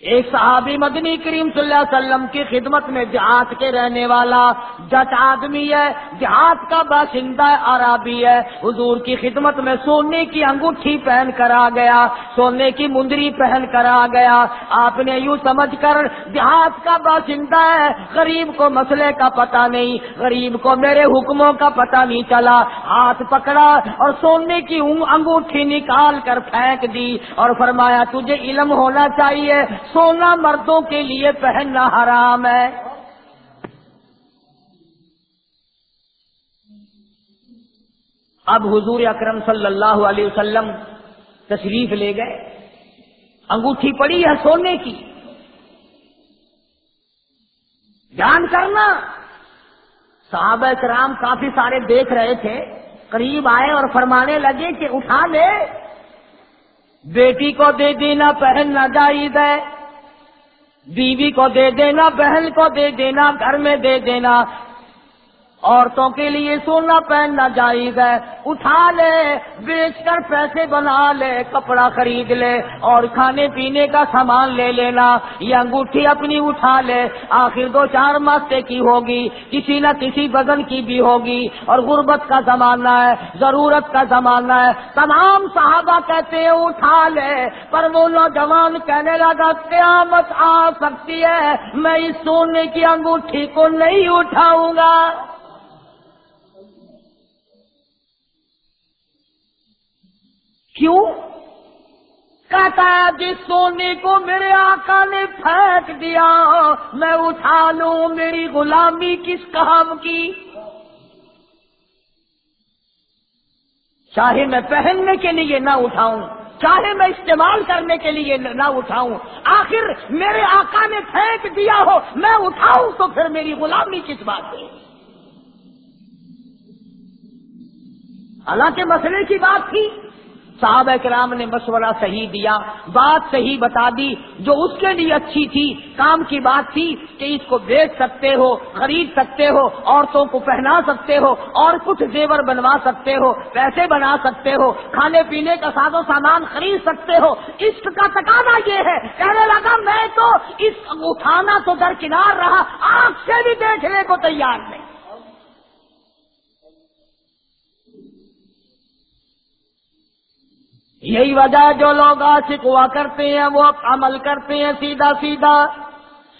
ایک صحابی مدنی کریم صلی اللہ علیہ وسلم کی خدمت میں جہاد کے رہنے والا جٹ آدمی ہے۔ جہاد کا باشندہ عرابی ہے۔ حضور کی خدمت میں سونے کی انگوٹھی پہن کر آ گیا۔ سونے کی مندری پہن کر آ گیا۔ آپ نے یوں سمجھ کر جہاد کا باشندہ ہے۔ غریب کو مسئلے کا پتہ نہیں۔ غریب کو میرے حکموں کا پتہ نہیں چلا۔ ہاتھ پکڑا اور سونے کی انگوٹھی نکال کر پھینک دی اور فرمایا، تجھے علم ہونا چاہیے۔ سونا مردوں کے لیے پہننا حرام ہے۔ اب حضور اکرم صلی اللہ علیہ وسلم تشریف لے گئے۔ انگوٹھی پڑی ہے سونے کی۔ جان کرنا۔ صحابہ کرام کافی سارے دیکھ رہے تھے۔ قریب آئے اور فرمانے لگے کہ اٹھا لے۔ بیٹی کو دے دینا، پہننا جائز ہے۔ بیوی کو دے دینا بہن کو دے دینا گھر میں دے دینا۔ عورتوں کے لیے سونا پہننا جائز ہے۔ اٹھا لے، بیچ کر پیسے بنا لے، کپڑا خرید لے اور کھانے پینے کا سامان لے لینا۔ یہ انگوٹھی اپنی اٹھا لے، آخر دو چار ماستے کی ہوگی، کسی نہ کسی بدن کی بھی ہوگی۔ اور غربت کا زمانہ ہے، ضرورت کا زمانہ ہے۔ تمام صحابہ کہتے ہیں، اٹھا لے۔ پر وہ نوجوان کہنے لگا، قیامت آ سکتی ہے، میں اس سونے کی انگوٹھی کو نہیں اٹھاؤں گا۔ کیوں؟ کہتا جس جی سونے کو میرے آقا نے پھینک دیا، میں اٹھا لوں، میری غلامی کس کام کی؟ چاہے میں پہننے کے لیے نہ اٹھاؤں، چاہے میں استعمال کرنے کے لیے نہ اٹھاؤں، آخر میرے آقا نے پھینک دیا ہو، میں اٹھاؤں تو پھر میری غلامی کس بات ہے حالانکہ مسئلے کی بات تھی۔ صحابہ کرام نے مشورہ صحیح دیا، بات صحیح بتا دی، جو اس کے لیے اچھی تھی، کام کی بات تھی کہ اس کو بیچ سکتے ہو، خرید سکتے ہو، عورتوں کو پہنا سکتے ہو، اور کچھ زیور بنوا سکتے ہو، پیسے بنا سکتے ہو، کھانے پینے کا ساز و سامان خرید سکتے ہو۔ اس کا تقاضا یہ ہے، کہنے لگا میں تو اس اٹھانا تو درکنار رہا، آنکھ سے بھی دیکھنے کو تیار نہیں۔ یہی وجہ جو لوگ عاشق ہوا کرتے ہیں، وہ عمل کرتے ہیں سیدھا سیدھا۔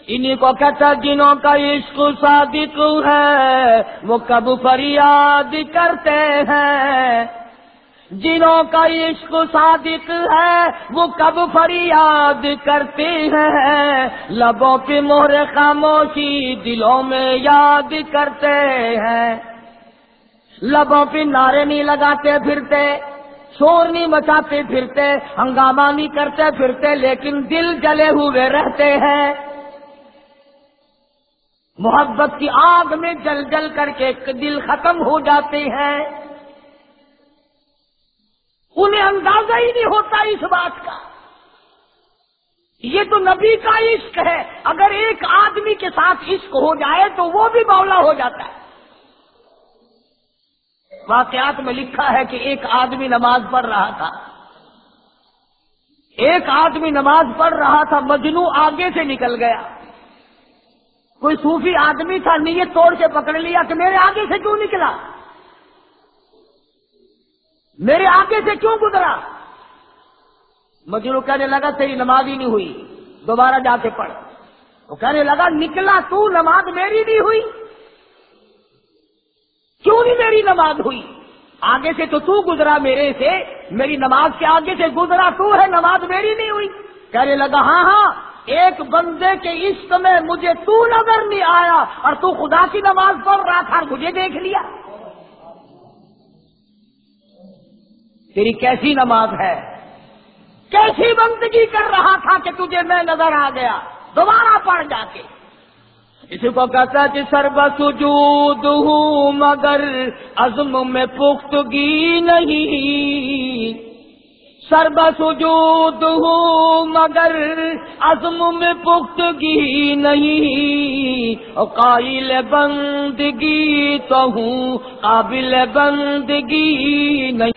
انہیں کو کہتا جنہوں کا عشق صادق ہے، وہ کب فریاد کرتے ہیں۔ جنہوں کا عشق صادق ہے، وہ کب فریاد کرتے ہیں۔ لبوں پہ مہر خاموشی دلوں میں یاد کرتے ہیں۔ لبوں پہ نعرے نہیں لگاتے، پھرتے۔ شور نہیں مچاتے، پھرتے، ہنگامہ نہیں کرتے، پھرتے، لیکن دل جلے ہوئے رہتے ہیں۔ محبت کی آگ میں جل جل کر کے دل ختم ہو جاتے ہیں۔ انہیں اندازہ ہی نہیں ہوتا اس بات کا۔ یہ تو نبی کا عشق ہے۔ اگر ایک آدمی کے ساتھ عشق ہو جائے تو وہ بھی مولا ہو جاتا ہے۔ واقعات میں لکھا ہے کہ ایک آدمی نماز پڑھ رہا تھا۔ ایک آدمی نماز پڑھ رہا تھا، مجنو آگے سے نکل گیا۔ کوئی صوفی آدمی تھا، نیت توڑ کے پکڑ لیا کہ میرے آگے سے کیوں نکلا؟ میرے آگے سے کیوں گزرا؟ مجنو کہنے لگا، تیری نماز ہی نہیں ہوئی، دوبارہ جا کے پڑھ۔ وہ کہنے لگا، نکلا تو، نماز میری نہیں ہوئی۔ کیوں نہیں میری نماز ہوئی؟ آگے سے تو تو گزرا میرے سے، میری نماز کے آگے سے گزرا، تو ہے نماز میری نہیں ہوئی۔ کہنے لگا ہاں ہاں ایک بندے کے عشق میں مجھے تو نظر نہیں آیا اور تو خدا کی نماز پڑھ رہا تھا مجھے دیکھ لیا۔ تیری کیسی نماز ہے؟ کیسی بندگی کر رہا تھا کہ تجھے میں نظر آ گیا؟ دوبارہ پڑھ جا کے۔ اس کو کہتا کہ سرب سجود ہوں مگر عزم میں پختگی نہیں۔ سرب سجود ہوں مگر عزم میں پختگی نہیں۔ اور قائل بندگی تو ہوں، قابل بندگی نہیں۔